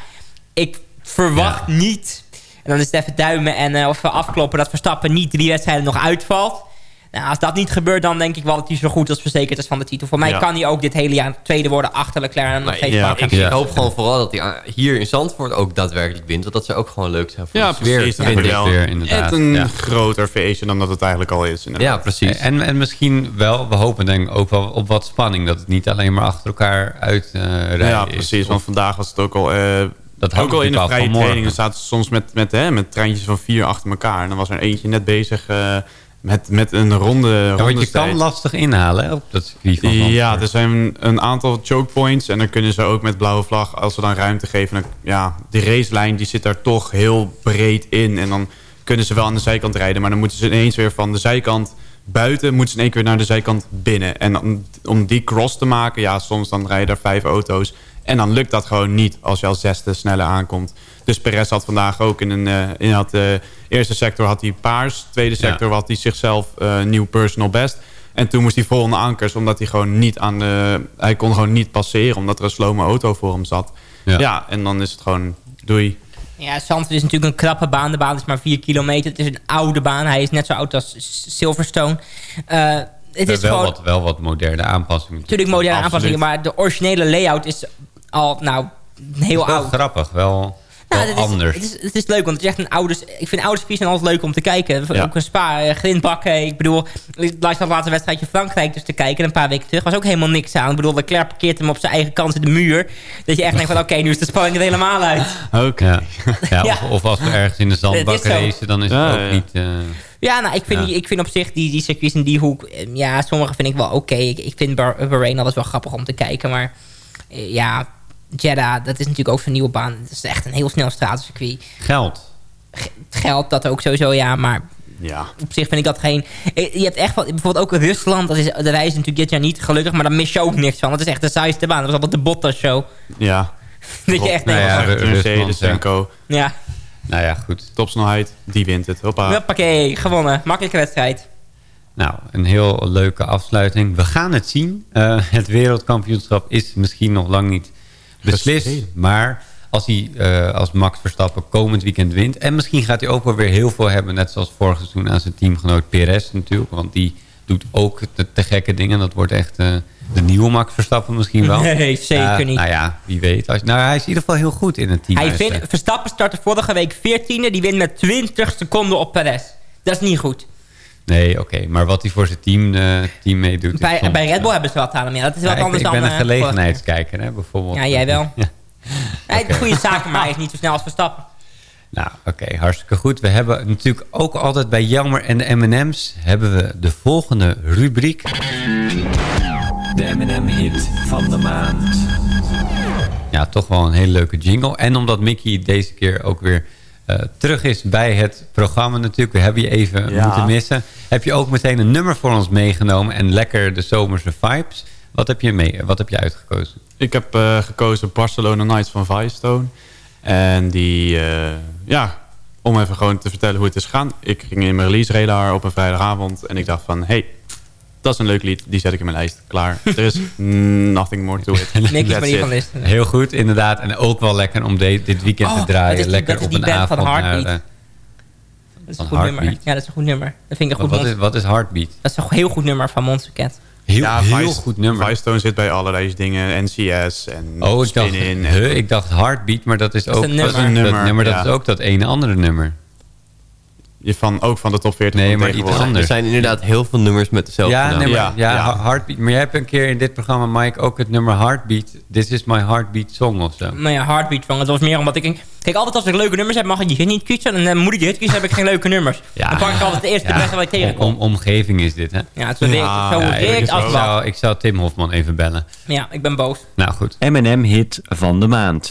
ik verwacht niet... En dan is het even duimen en eh, of afkloppen dat Verstappen niet drie wedstrijden nog uitvalt. Nou, als dat niet gebeurt, dan denk ik wel dat hij zo goed als verzekerd is van de titel. Voor mij Ja. kan hij ook dit hele jaar tweede worden achter Leclerc en nog ik, hoop gewoon vooral dat hij ah, hier in Zandvoort ook daadwerkelijk wint. Want dat zou ook gewoon leuk zijn voor Ja, de sfeer. precies. Dat vind wordt ik. wel echt een groter feestje dan dat het eigenlijk al is. inderdaad. Ja, precies. En, en misschien wel, we hopen denk ik ook wel op wat spanning. Dat het niet alleen maar achter elkaar uit eh rijden ja, is. precies. Want vandaag was het ook al... eh, Dat hangt ook al in de vrije trainingen zaten ze soms met, met, hè, met treintjes van vier achter elkaar. En dan was er eentje net bezig eh, met, met een ronde, Ja, want je kan lastig inhalen hè, op dat circuit van Zandvoort. Ja, er zijn een aantal choke points. En dan kunnen ze ook met blauwe vlag, als ze dan ruimte geven... Dan, ja, die racelijn die zit daar toch heel breed in. En dan kunnen ze wel aan de zijkant rijden. Maar dan moeten ze ineens weer van de zijkant buiten... moeten ze in één keer naar de zijkant binnen. En dan, om die cross te maken... ja, soms dan rijden er vijf auto's. En dan lukt dat gewoon niet als je als zesde sneller aankomt. Dus Perez had vandaag ook in een... eh, in had, eh, eerste sector had hij paars. Tweede Ja. sector had hij zichzelf eh, nieuw personal best. En toen moest hij volgende ankers, omdat hij gewoon niet aan de... Hij kon gewoon niet passeren, omdat er een slome auto voor hem zat. Ja. Ja, en dan is het gewoon doei. Ja, Zandvoort is natuurlijk een krappe baan. De baan is maar 4 kilometer. Het is een oude baan. Hij is net zo oud als Silverstone. Eh, het is wel, gewoon wat, wel wat moderne aanpassingen. natuurlijk moderne Absoluut. aanpassingen. Maar de originele layout is al, nou, heel wel oud. grappig, wel, wel Nou, het is, anders. Het is, het is leuk, want het is echt een oude... Ik vind oude circuits zijn altijd leuk om te kijken. Ja. Ook een spa, eh, grindbakken. Ik bedoel, ik luister het laatste wedstrijdje Frankrijk dus te kijken. Een paar weken terug was ook helemaal niks aan. Ik bedoel, Leclerc parkeert hem op zijn eigen kant in de muur. Dat je echt denkt van, oké, nu is de spanning er helemaal uit. Oké. Ja. Ja, Ja. Of, of als we ergens in de zandbak racen, dan is Ja, het ook ja. niet... eh, Ja, nou, ik vind, Ja. Die, ik vind op zich die, die circuits in die hoek... eh, Ja, sommige vind ik wel oké. Ik, ik vind Bah- Bahrain altijd wel grappig om te kijken. Maar eh, ja, Jeddah, dat is natuurlijk ook zo'n nieuwe baan. Het is echt een heel snel stratencircuit. geld. Het geld dat ook sowieso, ja. Maar Ja. op zich vind ik dat geen... Je hebt echt wel... Bijvoorbeeld ook Rusland. Dat is, de reis is natuurlijk dit jaar niet gelukkig. Maar daar mis je ook niks van. Het is echt de saaiste baan. Dat was altijd de Bottas show. Ja. Dat je echt Nou ja, Ru- Mercedes Rusland, en co. ja, Nou ja, goed. Topsnelheid, die wint het. Hoppa. Hoppakee, gewonnen. Makkelijke wedstrijd. Nou, een heel leuke afsluiting. We gaan het zien. Eh, het wereldkampioenschap is misschien nog lang niet beslist. Maar als, hij, eh, als Max Verstappen komend weekend wint... en misschien gaat hij ook wel weer heel veel hebben... net zoals vorig seizoen aan zijn teamgenoot Perez natuurlijk. Want die doet ook te, te gekke dingen. Dat wordt echt eh, de nieuwe Max Verstappen misschien wel. Nee, zeker niet. Nou ja, wie weet. Als, nou, hij is in ieder geval heel goed in het team. Hij vindt, Verstappen startte vorige week 14e. Die wint met 20 seconden op Perez. Dat is niet goed. Nee, oké. Maar wat hij voor zijn team, eh, team meedoet... Bij, soms, bij Red Bull hebben ze wat aan hem. Ja, dat is ja, wat ik, anders ik ben dan... een eh, gelegenheidskijker, hè, bijvoorbeeld. Ja, jij wel. Ja. Hij goede zaken, maar hij is niet zo snel als Verstappen. Nou, oké, hartstikke goed. We hebben natuurlijk ook altijd bij Jammer en de M&M's... hebben we de volgende rubriek. De M&M-hit van de maand. Ja, toch wel een hele leuke jingle. En omdat Mickey deze keer ook weer terug is bij het programma natuurlijk. We hebben je even Ja. moeten missen. Heb je ook meteen een nummer voor ons meegenomen... en lekker de zomerse vibes. Wat heb je, mee, wat heb je uitgekozen? Ik heb eh, gekozen Barcelona Nights van Firestone. En die, eh, ja, om even gewoon te vertellen hoe het is gegaan. Ik ging in mijn release radar op een vrijdagavond. En ik dacht van, hey, dat is een leuk lied. Die zet ik in mijn lijst. Klaar. Er is nothing more to it. Niks it. van list. Heel goed, inderdaad. En ook wel lekker om de- dit weekend Oh, te draaien. dat is die- lekker dat is op die een band van avond naar... Heartbeat. eh, Dat is Van een goed nummer. Heartbeat. Ja, dat is een goed nummer. Dat vind ik een wat, goed wat, is, wat is Heartbeat? Dat is een heel goed nummer van Monster Cat. Heel, Ja, heel goed nummer. Firestone zit bij allerlei dingen. NCS en Oh, ik dacht, Spin-In. huh, ik dacht Heartbeat, maar dat is is ook een dat, nummer. dat nummer, nummer. Dat ja. is ook dat ene andere nummer. Van, ook van de top 40 Nee, maar iets anders. Er zijn inderdaad heel veel nummers met dezelfde Ja, naam. nee, maar, ja, Ja, ja. Heartbeat. Maar jij hebt een keer in dit programma, Mike, ook het nummer Heartbeat. This is my Heartbeat song of zo. Nou ja, Heartbeat van. Het was meer omdat ik... Kijk, altijd als ik leuke nummers heb, mag ik die hit niet kiezen. En dan moet ik die hit kiezen, heb ik geen leuke nummers. Ja. Dan pak ik altijd de eerste, de beste wat ik om, tegenkom. om- omgeving is dit, hè? Ja, het is zo Ja, zo Ja, ik, direct zou, ik zou Tim Hofman even bellen. Ja, ik ben boos. Nou goed. M&M hit van de maand.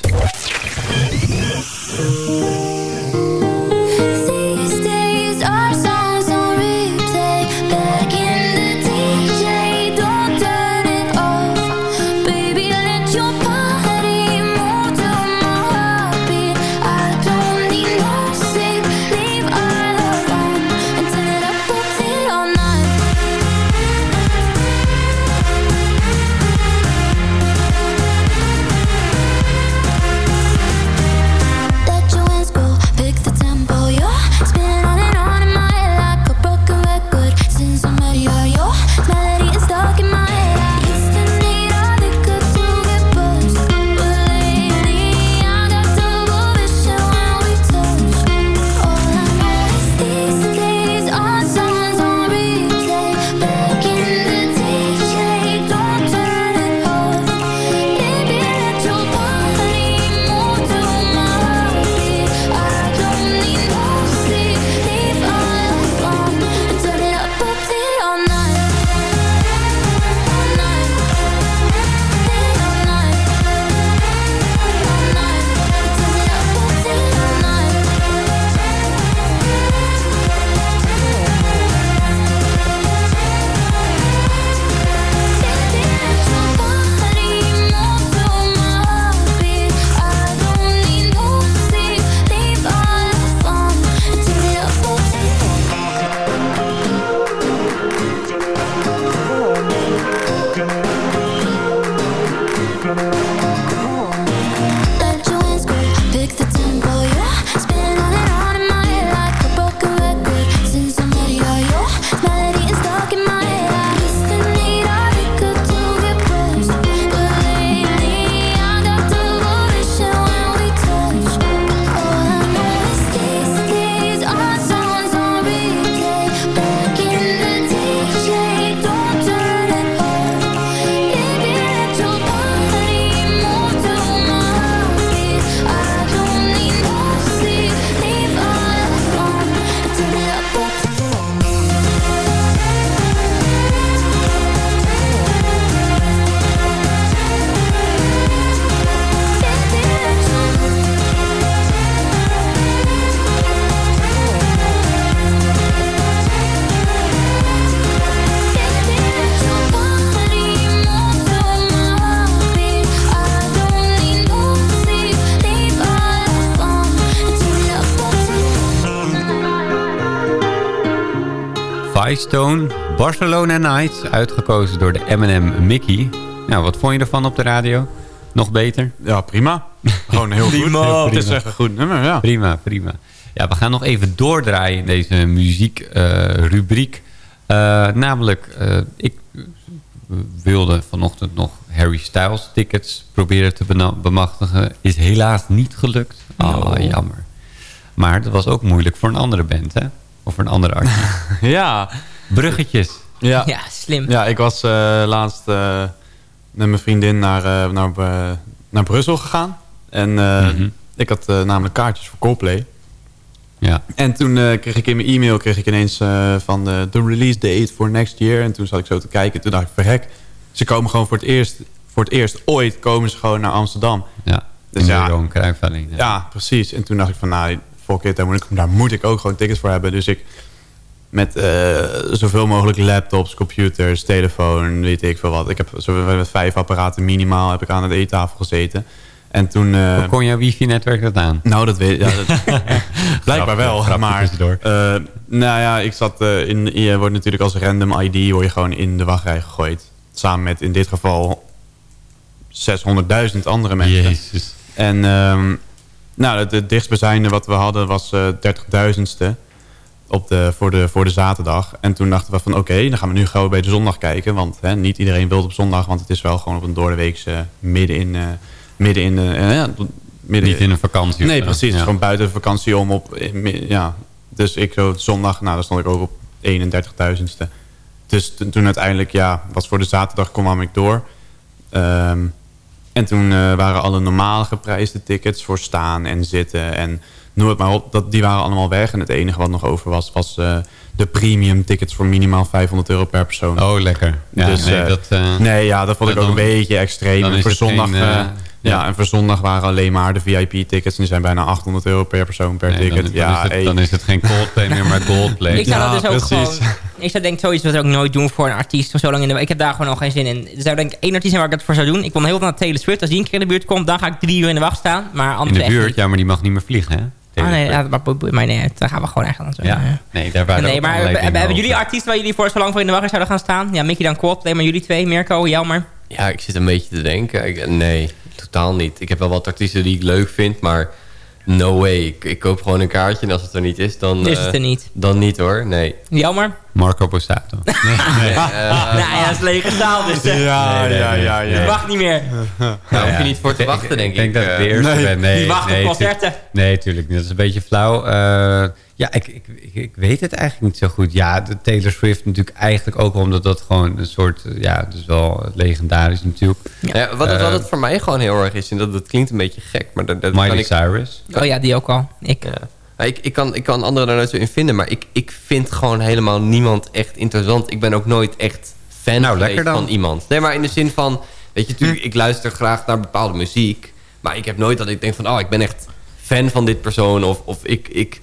Firestone, Barcelona Nights, uitgekozen door de M&M Mickey. Nou, wat vond je ervan op de radio? Nog beter? Ja, prima. Gewoon heel Prima. goed. Het is Prima. echt een goed nummer, ja. Prima, prima. Ja, we gaan nog even doordraaien in deze muziekrubriek. namelijk, eh, ik wilde vanochtend nog Harry Styles tickets proberen te bemachtigen. Is helaas niet gelukt. Ah, jammer. Maar dat was ook moeilijk voor een andere band, hè? Of een andere artiest. ja. Bruggetjes. Ja. Ja, slim. Ja, ik was eh, laatst eh, met mijn vriendin naar, eh, naar, naar Brussel gegaan. En eh, ik had eh, namelijk kaartjes voor Coldplay. Ja. En toen eh, kreeg ik in mijn e-mail kreeg ik ineens eh, van de, de release date voor next year. En toen zat ik zo te kijken. Toen dacht ik, verhek, ze komen gewoon voor het eerst, voor het eerst ooit komen ze gewoon naar Amsterdam. Ja, Dus in de ja, Johan Cruijff-Arena. ja, precies. En toen dacht ik van, nou, fuck it, daar moet ik, daar moet ik ook gewoon tickets voor hebben. Dus ik met eh, zoveel mogelijk laptops, computers, telefoon, weet ik veel wat. Ik heb met vijf apparaten minimaal heb ik aan de eettafel gezeten. En toen... eh, Hoe kon jouw wifi-netwerk dat aan? nou, dat weet ja, dat, Blijkbaar wel, maar... tussendoor. eh, nou ja, ik zat eh, in... Je wordt natuurlijk als random ID word je gewoon in de wachtrij gegooid. Samen met in dit geval 600.000 andere mensen. Jezus. En ehm, nou, het, het dichtstbijzijnde wat we hadden was eh 30.000ste op de, voor, de, voor de zaterdag. En toen dachten we van oké, dan gaan we nu gauw bij de zondag kijken. Want hè, niet iedereen wil op zondag, want het is wel gewoon op een doordeweekse midden in... eh, midden in de, eh, ja, midden Niet in een vakantie Nee, precies. Ja. gewoon buiten de vakantie om op eh, ja, Dus ik zo zondag, nou dan stond ik ook op 31.000ste. Dus toen, toen uiteindelijk, ja, was voor de zaterdag kwam ik door. Ehm, en toen eh, waren alle normale geprijsde tickets voor staan en zitten en noem het maar op. Dat, die waren allemaal weg. En het enige wat nog over was, was eh, de premium tickets voor minimaal 500 euro per persoon. Oh, lekker. Ja, dus, nee, eh, dat, nee, ja, dat vond ik ook een beetje extreem. voor zondag, geen, ja. ja. en voor zondag waren alleen maar de VIP-tickets. En die zijn bijna 800 euro per persoon per Nee, ticket. dan, dan ja, is het, hey. dan is het geen Coldplay meer, maar Goldplay. Ik zou dat dus ook precies. gewoon... Ik zou denk ik zoiets wat ook nooit doen voor een artiest. Of zo lang in de, ik heb daar gewoon nog geen zin in. Er zou denk ik één artiest zijn waar ik dat voor zou doen. Ik wil heel veel naar Taylor Swift. Als die een keer in de buurt komt, dan ga ik drie uur in de wacht staan. Maar In de echt buurt, ja, maar die mag niet meer vliegen, hè? Ah, nee, ja, maar, niet uit. Dan gaan we gewoon ergens anders. Ja, nee, daar waren Nee, maar hebben, jullie artiesten waar jullie voor zo lang voor in de wacht zouden gaan staan? Ja, Mickey dan Coldplay, maar jullie twee, Mirko, Jelmer. Ja, ik zit een beetje te denken. Ik- nee, totaal niet. Ik heb wel wat artiesten die ik leuk vind, maar no way. Ik, ik koop gewoon een kaartje en als het er niet is, dan... Is eh, het er niet? Dan niet hoor, nee. Jelmer? Marco Borsato. Eh, nou ja, dat is lege zaal, dus eh, Ja, Nee, nee, ja, nee, ja, nee. ja. wacht niet meer. Daar hoef je niet voor te wachten, denk ik. Ik denk dat ik de Eh, eerste nee, ben. Nee, die wacht op nee, concerten. Nee, tuurlijk niet. Dat is een beetje flauw. Eh, ja, ik, ik, ik, ik weet het eigenlijk niet zo goed. Ja, de Taylor Swift natuurlijk eigenlijk ook omdat dat gewoon een soort... eh, Ja, het is wel legendarisch natuurlijk. Ja, wat, het- Eh, wat het voor mij gewoon heel erg is, en dat, dat klinkt een beetje gek, maar dat, dat kan Miley ik... Cyrus. Oh ja, die ook al. Ik. Ja. Ik, ik, kan, ik kan anderen daar nooit zo in vinden, maar ik, ik vind gewoon helemaal niemand echt interessant. Ik ben ook nooit echt fan Nou, van iemand. Nee, maar in de zin van, weet je, Hm. natuurlijk, ik luister graag naar bepaalde muziek. Maar ik heb nooit dat ik denk van, oh, ik ben echt fan van dit persoon. Of, of ik, ik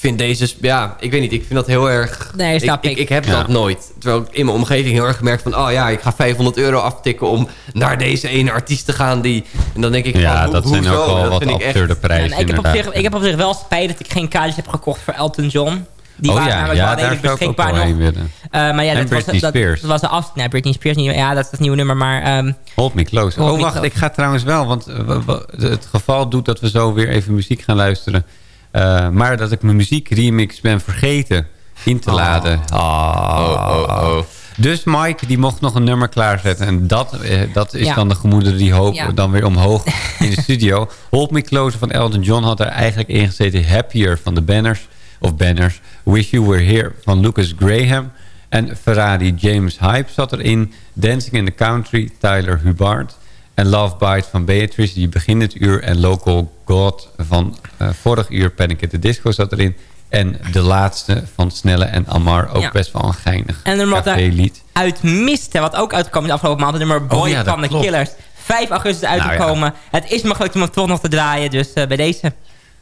vind deze, ja, ik weet niet, ik vind dat heel erg... Nee, snap ik. ik. Ik, heb Ja. dat nooit. Terwijl ik in mijn omgeving heel erg gemerkt van, oh ja, ik ga 500 euro aftikken om naar deze ene artiest te gaan. Die, en dan denk ik Ja, van, hoe- dat zijn hoezo? ook wel Dat wat echt- absurde Ja, prijzen nee, ik, heb op zich, ik heb op zich wel spijt dat ik geen kaartjes heb gekocht voor Elton John. Die oh waren ja, ja wel daar redelijk zou ik ook beschikbaar wel nog. heen willen. Eh, maar ja, En dat was, Britney dat, Spears. dat was de af... Nee, Britney Spears niet. Ja, dat is het nieuwe nummer, maar... ehm, Hold me close. Hold oh, Me wacht. Close. Ik ga trouwens wel, want eh, het geval doet dat we zo weer even muziek gaan luisteren. Eh, maar dat ik mijn muziekremix ben vergeten in te laden. Ah. Oh, oh, oh. Dus Mike, die mocht nog een nummer klaarzetten. En dat, eh, dat is Ja. dan de gemoederen die hoop Ja. dan weer omhoog in de studio. Hold Me Closer van Elton John had er eigenlijk ingezeten. Happier van de Banners. Of Banners. Wish You Were Here van Lucas Graham. En Ferrari James Hype zat erin. Dancing in the Country, Tyler Hubbard. En Love Bite van Beatrice, die begint het uur. En Local God van eh, vorig uur, Panic at the Disco zat erin. En de laatste van Snelle en Amar, ook Ja. best wel een geinig En wat daar café-lied. uit miste, wat ook uitkwam de afgelopen maand. Het nummer Boy Oh ja, dat van de klopt. Killers. 5 augustus uitgekomen. Het is me gelukt om hem toch nog te draaien, dus eh, bij deze.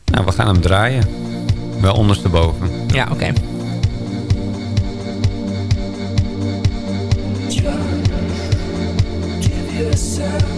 Nou, we gaan hem draaien. Wel ondersteboven. Ja, oké. Give yourself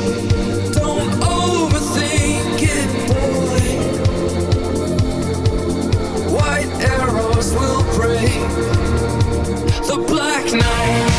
the black night.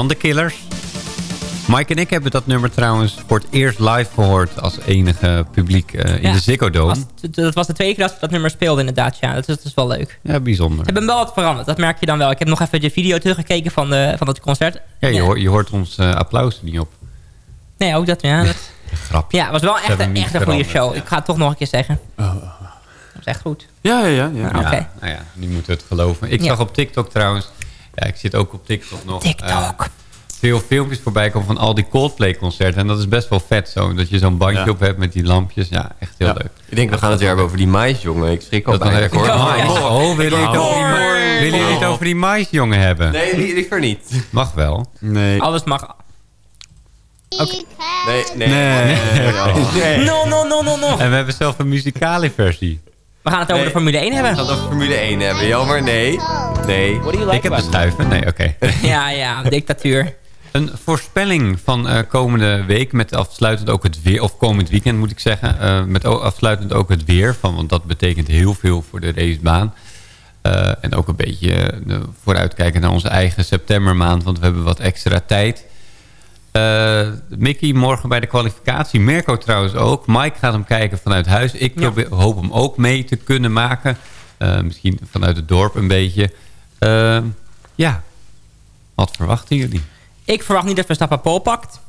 Van de Killers. Mike en ik hebben dat nummer trouwens voor het eerst live gehoord... als enige publiek eh, in Ja. de Ziggo Dome. Dat was de tweede keer dat we dat nummer speelden inderdaad. Ja, dat is, dat is wel leuk. Ja, bijzonder. Ze hebben wel wat veranderd, dat merk je dan wel. Ik heb nog even de video teruggekeken van, de, van het concert. Ja, je, hoort, je hoort ons eh, applaus er niet op. Nee, ook dat. Ja, dat, Grapje. ja het was wel echt, hem echt een goede veranderd. show. Ik ga het toch nog een keer zeggen. Dat is echt goed. Ja, ja, ja. ja. Ah, nou ja, nu moeten we het geloven. Ik Ja. zag op TikTok trouwens... Ja, ik zit ook op TikTok nog. TikTok. eh, veel filmpjes voorbij komen van al die Coldplay-concerten. En dat is best wel vet zo. Dat je zo'n bandje Ja. op hebt met die lampjes. Ja, echt heel Ja. leuk. Ik denk, we gaan het weer hebben over die mais, jongen. Ik schrik al Dat bijna. hoor Oh, mais. ja. Oh, willen jullie het over die ma- willen jullie het over die maisjongen hebben? Nee, li- liever niet. Mag wel. Nee. Alles mag. Nee, nee. Nee. Nee. No, no, no, no, no. En we hebben zelf een muzikale versie. We gaan het over Nee. de Formule 1 We hebben. gaan het over Formule 1 hebben. Jammer, nee. Nee. Ik heb de schuiven. Nee, oké. Ja, ja, dictatuur. Een voorspelling van eh, komende week met afsluitend ook het weer, of komend weekend moet ik zeggen, eh, met afsluitend ook het weer, van, want dat betekent heel veel voor de racebaan. Eh, en ook een beetje vooruitkijken naar onze eigen septembermaand, want we hebben wat extra tijd. Eh, Mickey morgen bij de kwalificatie. Mirko trouwens ook. Mike gaat hem kijken vanuit huis. Ik probeer, hoop hem ook mee te kunnen maken. Eh, misschien vanuit het dorp een beetje. Eh, ja, wat verwachten jullie? Ik verwacht niet dat Verstappen Pol pakt.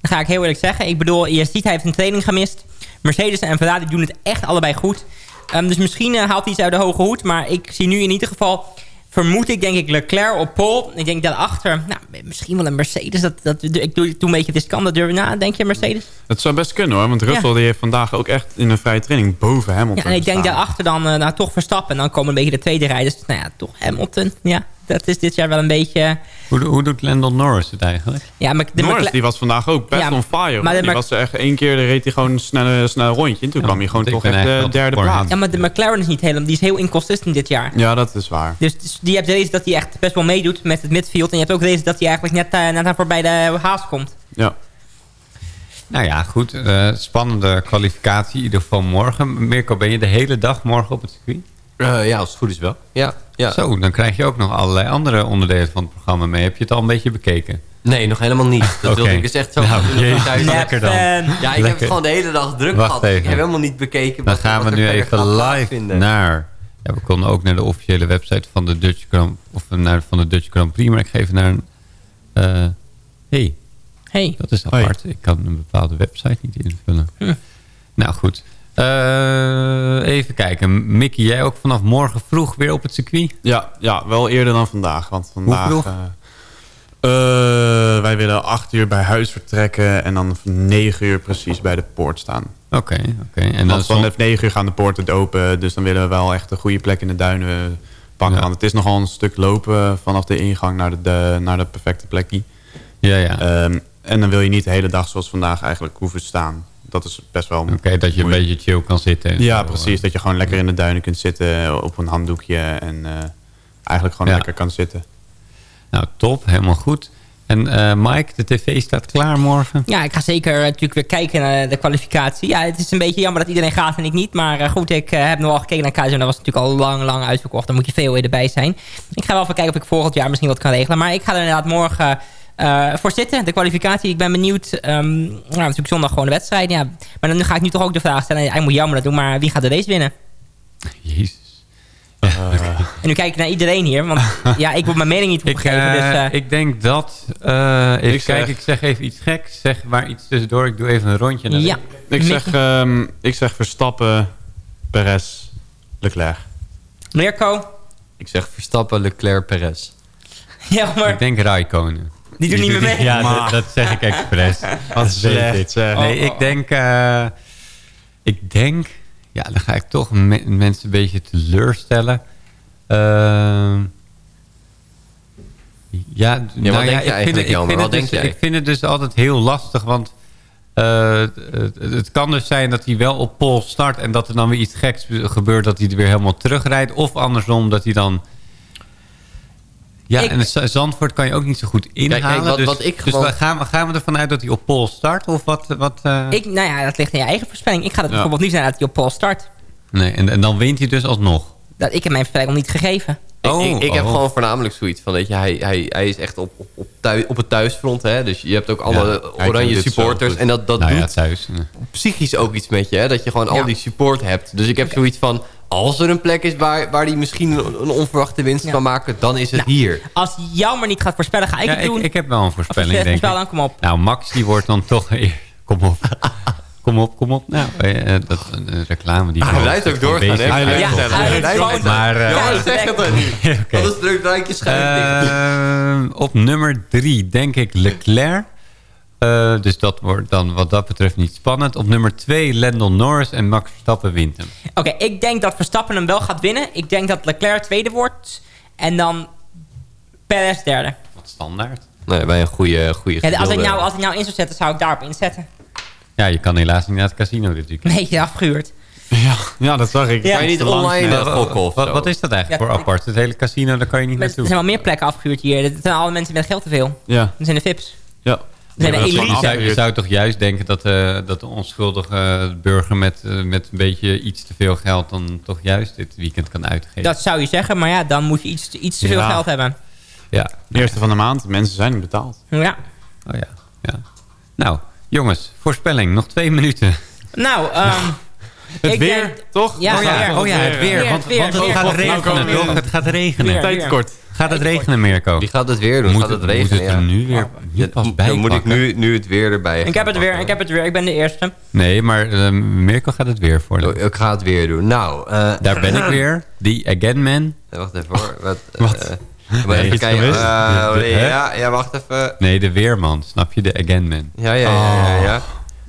Dan ga ik heel eerlijk zeggen. Ik bedoel, je ziet hij heeft een training gemist. Mercedes en Ferrari doen het echt allebei goed. Ehm, dus misschien haalt hij iets uit de hoge hoed. Maar ik zie nu in ieder geval... Vermoed ik denk ik Leclerc op Pol. Ik denk daarachter, nou, misschien wel een Mercedes. Dat, dat, ik doe toen een beetje riskant durven na. Denk je Mercedes? Het zou best kunnen hoor, want Russell Ja. die heeft vandaag ook echt in een vrije training boven Hamilton Ja, en ik denk daarachter dan eh, nou, toch Verstappen. En dan komen een beetje de tweede rijders. Nou ja, toch Hamilton. Ja, dat is dit jaar wel een beetje... Hoe, hoe doet Landon Norris het eigenlijk? Ja, maar de Norris die was vandaag ook best Ja, on fire. maar de die was echt één keer de reed hij gewoon een snelle, snelle rondje. En toen kwam hij gewoon toch echt de eigenlijk derde plaats. Ja, maar de McLaren is niet helemaal... Die is heel inconsistent dit jaar. Ja, dat is waar. Dus, dus die hebt deze dat hij echt best wel meedoet met het midfield. En je hebt ook deze dat hij eigenlijk net, eh, net aan voorbij de haas komt. Ja. Nou ja, goed. eh, spannende kwalificatie. In ieder geval morgen. Mirko, ben je de hele dag morgen op het circuit? Eh, ja, als het goed is wel. Ja, ja. Zo, dan krijg je ook nog allerlei andere onderdelen van het programma mee. Heb je het al een beetje bekeken? Nee, nog helemaal niet. Dat Oké. wilde ik dus echt zo Nou, graag doen jezus, thuis. lekker dan. Ja, ik heb het gewoon de hele dag druk Wacht gehad. even. Ik heb helemaal niet bekeken. Dan wat- gaan we nu even live naar... Ja, we konden ook naar de officiële website van de Dutch Grand, of naar, van de Dutch Grand Prix. Maar ik geef naar een... eh hey, Hey. dat is apart. Ik kan een bepaalde website niet invullen. Hm. Nou goed. Eh, even kijken. Mickey, jij ook vanaf morgen vroeg weer op het circuit? Ja, ja, wel eerder dan vandaag. Want vandaag... vroeg? eh, eh, wij willen acht uur bij huis vertrekken en dan negen uur precies bij de poort staan. Oké, oké. En dan vanaf negen uur gaan de poorten open, dus dan willen we wel echt een goede plek in de duinen pakken. Ja. Want het is nogal een stuk lopen vanaf de ingang naar de, de- naar de perfecte plekje. Ja, ja. Ehm, en dan wil je niet de hele dag zoals vandaag eigenlijk hoeven staan. Dat is best wel... Oké, dat je een beetje chill kan zitten. en Ja, zo, precies. eh. Dat je gewoon lekker in de duinen kunt zitten op een handdoekje. En eh, eigenlijk gewoon Ja. lekker kan zitten. Nou, top. Helemaal goed. En eh, Mike, de tv staat klaar morgen. Ja, ik ga zeker eh, natuurlijk weer kijken naar de kwalificatie. Ja, het is een beetje jammer dat iedereen gaat en ik niet. Maar eh, goed, ik eh, heb nog wel gekeken naar KZM. Dat was natuurlijk al lang, lang uitverkocht. Dan moet je veel erbij zijn. Ik ga wel even kijken of ik volgend jaar misschien wat kan regelen. Maar ik ga er inderdaad morgen eh, voor zitten. De kwalificatie, ik ben benieuwd. Ehm nou, natuurlijk zondag gewoon de wedstrijd. Ja. Maar dan ga ik nu toch ook de vraag stellen. Hij moet jammer dat doen, maar wie gaat de race winnen? Jezus. En nu kijk ik naar iedereen hier. Want ja, ik wil mijn mening niet Ik, opgeven. eh, dus, eh, ik denk dat... eh even Ik zeg- ik zeg even iets geks. Zeg maar iets tussendoor. Ik doe even een rondje. naar ja. Ik zeg, ehm, ik zeg Verstappen, Perez, Leclerc. Mirko? Ik zeg Verstappen, Leclerc, Perez. Ja, maar Ik denk Raikkonen. Die doet niet meer mee. Ja, dat, dat zeg ik expres. Wat slecht. Nee, Oh, ik denk... eh, ik denk... Ja, dan ga ik toch me- mensen een beetje teleurstellen. Ehm ja, nou denk je ik eigenlijk, vind, het- ik Jelmer? vind Wat het denk dus, jij? Ik vind het dus altijd heel lastig, want... eh, het, het kan dus zijn dat hij wel op pol start... en dat er dan weer iets geks gebeurt... dat hij er weer helemaal terugrijdt. Of andersom, dat hij dan... Ja, Ik- en Z- Zandvoort kan je ook niet zo goed inhalen. kijk, wat- dus wat ik dus gewoon- gaan, we- gaan we ervan uit dat hij op pol start? Of wat? wat eh? Ik, nou ja, dat ligt in je eigen voorspelling. Ik ga het bijvoorbeeld nu zijn dat hij op Paul start. Nee, en, en dan wint hij dus alsnog. Dat, ik heb mijn voorspelling nog niet gegeven. Ik, ik, ik heb oh. gewoon voornamelijk zoiets van, weet je, hij, hij, hij is echt op, op, op, thui- op het thuisfront. Hè? Dus je hebt ook alle Ja, oranje het supporters. En dat, dat Nou ja, doet thuis. psychisch ook iets met je. Hè? Dat je gewoon al die support hebt. Dus ik heb zoiets van, als er een plek is waar, waar hij misschien een, onverwachte winst kan maken, dan is het hier. Als jou maar niet gaat voorspellen, ga ik Ja, het doen. ik heb wel een voorspelling, je denk ik. kom op. Nou, Max die wordt dan toch... Kom op. Kom op, kom op. Nou, eh, dat is een reclame die... Ah, hij blijft ook doorgaan, hè? Hij Hij blijft blijft Maar... eh, Ja, zeg het dan niet. Oké. Anders druk draait je schuif dicht. Eh, op nummer drie denk ik Leclerc. Eh, dus dat wordt dan wat dat betreft niet spannend. Op nummer twee Lando Norris en Max Verstappen wint hem. Oké, ik denk dat Verstappen hem wel gaat winnen. Ik denk dat Leclerc tweede wordt. En dan Perez derde. Wat standaard. Nee, bij een goede, goede Ja, als, ik nou, als ik nou in zou zetten, zou ik daarop inzetten. Ja, je kan helaas niet naar het casino dit weekend. Nee, afgehuurd. Ja, ja, dat zag ik. Ja. Kan je niet Te lang online, eh, gokken of Wat, wat is dat eigenlijk Ja, voor apart? Het hele casino, daar kan je niet Er naartoe. zijn wel meer plekken afgehuurd hier. Dat zijn alle mensen met geld te veel. Ja, Dat zijn de VIPs. ja. Elite. Je zou, je afgehuurd. zou toch juist denken dat, eh, dat de onschuldige burger met, eh, met een beetje iets te veel geld dan toch juist dit weekend kan uitgeven. Dat zou je zeggen, maar ja, dan moet je iets, iets te veel Ja. geld hebben. Ja. De eerste van de maand. Mensen zijn betaald. Ja. Oh ja. ja. Nou, jongens, voorspelling. Nog twee minuten. Nou, ehm Het ik weer, denk- toch? Ja, oh ja, weer. oh ja het weer. Weer, want, weer, want het weer. gaat Nou regenen, weer. Het gaat regenen. Tijd kort. Gaat het regenen, Mirko? Die gaat het weer doen. Moet gaat het het- regenen, moet het er ja. nu weer nu Ja, pas bij Dan moet ik nu, nu het weer erbij ik heb het weer, ik heb het weer. Ik ben de eerste. Nee, maar eh, Mirko gaat het weer voor. Oh, Ik ga het weer doen. Nou, eh, Daar ben ik weer. Die Again Man. Wacht even hoor. Wat? Wat? eh, maar Nee, even kijken. Eh, ja, ja, wacht even. Nee, de Weerman. Snap je? De Again Man. Ja, ja, ja, ja. ja.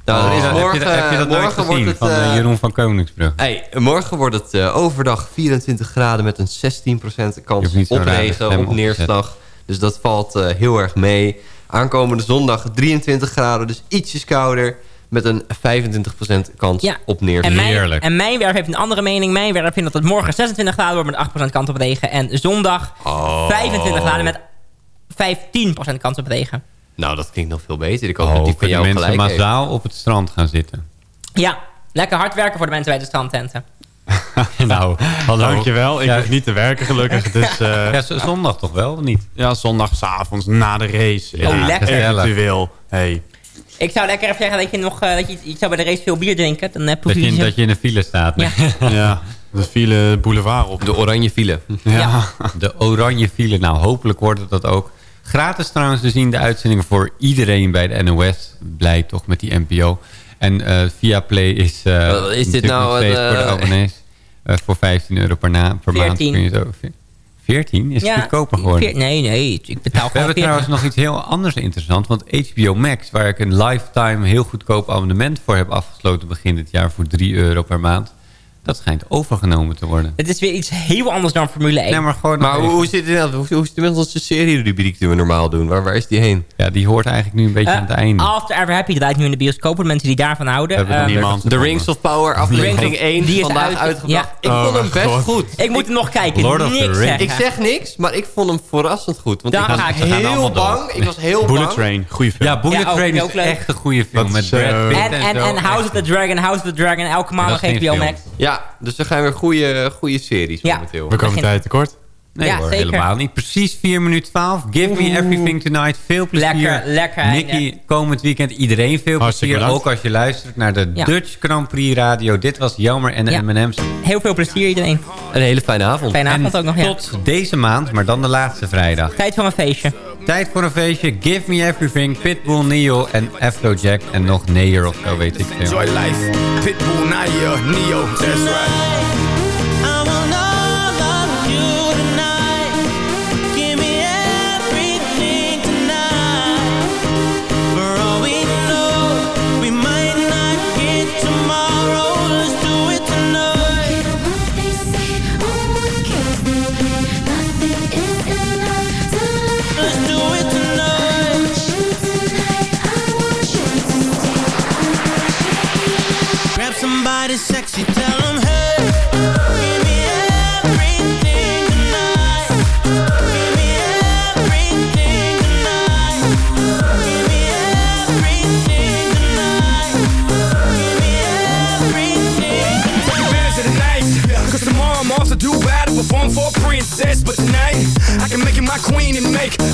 Nou, is morgen, heb je, dat- heb je dat nooit morgen gezien wordt het... van eh, eh, Jeroen van Koningsbrug? Hey, morgen wordt het eh, overdag 24 graden met een 16% Je kans op regen, op neerslag. Dus dat valt eh, heel erg mee. Aankomende zondag 23 graden, dus ietsjes kouder. Met een 25% kans Ja. op neerslag. En mijn, Heerlijk. en mijn werf heeft een andere mening. Mijn werf vindt dat het morgen 26 graden wordt met 8% kans op regen. En zondag Oh. 25 graden met 15% kans op regen. Nou, dat klinkt nog veel beter. Ik hoop Oh, dat die van kunnen jou mensen gelijk heeft. massaal op het strand gaan zitten. Ja, lekker hard werken voor de mensen bij de strandtenten. nou, hallo. Dankjewel. Ik Ja. hoef niet te werken gelukkig. Dus eh, Ja, zondag toch wel, of niet? ja, zondagavond na de race. Ja, Ja, lekker. Eventueel. Hey. Ik zou lekker even zeggen dat je nog eh, dat je, je zou bij de race veel bier drinken. Dan heb Dat je, je, dat je in de file staat. Ja. ja, de file boulevard op. De oranje file. Ja. De oranje file. Nou, hopelijk wordt het dat ook. Gratis trouwens te zien de uitzendingen voor iedereen bij de NOS. Blij toch met die NPO. En eh via Play is, Wat is dit nou, nog het, voor de eh, abonnees. Voor 15 euro per, na, per maand 14. kun je zo... 14? Is het goedkoper geworden? veer- Nee, nee, ik betaal We gewoon hebben 14. trouwens nog iets heel anders interessant. Want HBO Max, waar ik een lifetime heel goedkoop abonnement voor heb afgesloten begin dit jaar voor 3 euro per maand. Dat schijnt overgenomen te worden. Het is weer iets heel anders dan Formule 1. Nee, maar gewoon Maar nog hoe, hoe zit het? Hoe, hoe zit het met onze serie-rubriek die we normaal doen? Waar, waar is die heen? Ja, die hoort eigenlijk nu een beetje Eh, aan het einde. After Ever Happy draait nu in de bioscoop. Voor de mensen die daarvan houden. We hebben nog Eh, niemand. The Rings of Power, aflevering Rings of- 1, die is vandaag uit- uitgebracht. ja. Ik Oh, vond hem best God. goed. ik moet hem nog kijken. Lord of the Niks. Ik zeg niks, maar ik vond hem verrassend goed. Want Daar ik was heel door. bang. Ik was heel Bullet bang. Train, goede film. Ja, Bullet Ja, ook- Train is ook echt een goede film met is, Brad eh, Pitt En, en, zo. en House of the Dragon, House of the Dragon. Elke maand is film. Max. Ja, dus er gaan weer goede, goede series Ja. momenteel. We komen tijd tekort. Nee Ja, hoor, zeker. helemaal niet. Precies 4 minuten 12. Give me everything tonight. Veel plezier. Lekker, lekker Nicky, komend weekend iedereen veel Hartstikke plezier. bedankt. Ook als je luistert naar de Ja. Dutch Grand Prix Radio. Dit was Jammer en de Ja. M&M's. Heel veel plezier iedereen. Een hele fijne avond. Fijne avond En ook nog, ja. tot deze maand, maar dan de laatste vrijdag. Tijd voor een feestje. Tijd voor een feestje. Give me everything. Pitbull, Neo en Afrojack. En nog Neer of zo weet ik veel. Enjoy life. Pitbull, Neo. That's right. is sexy, tell him hey. perform for a princess. But tonight, I can make you my queen and make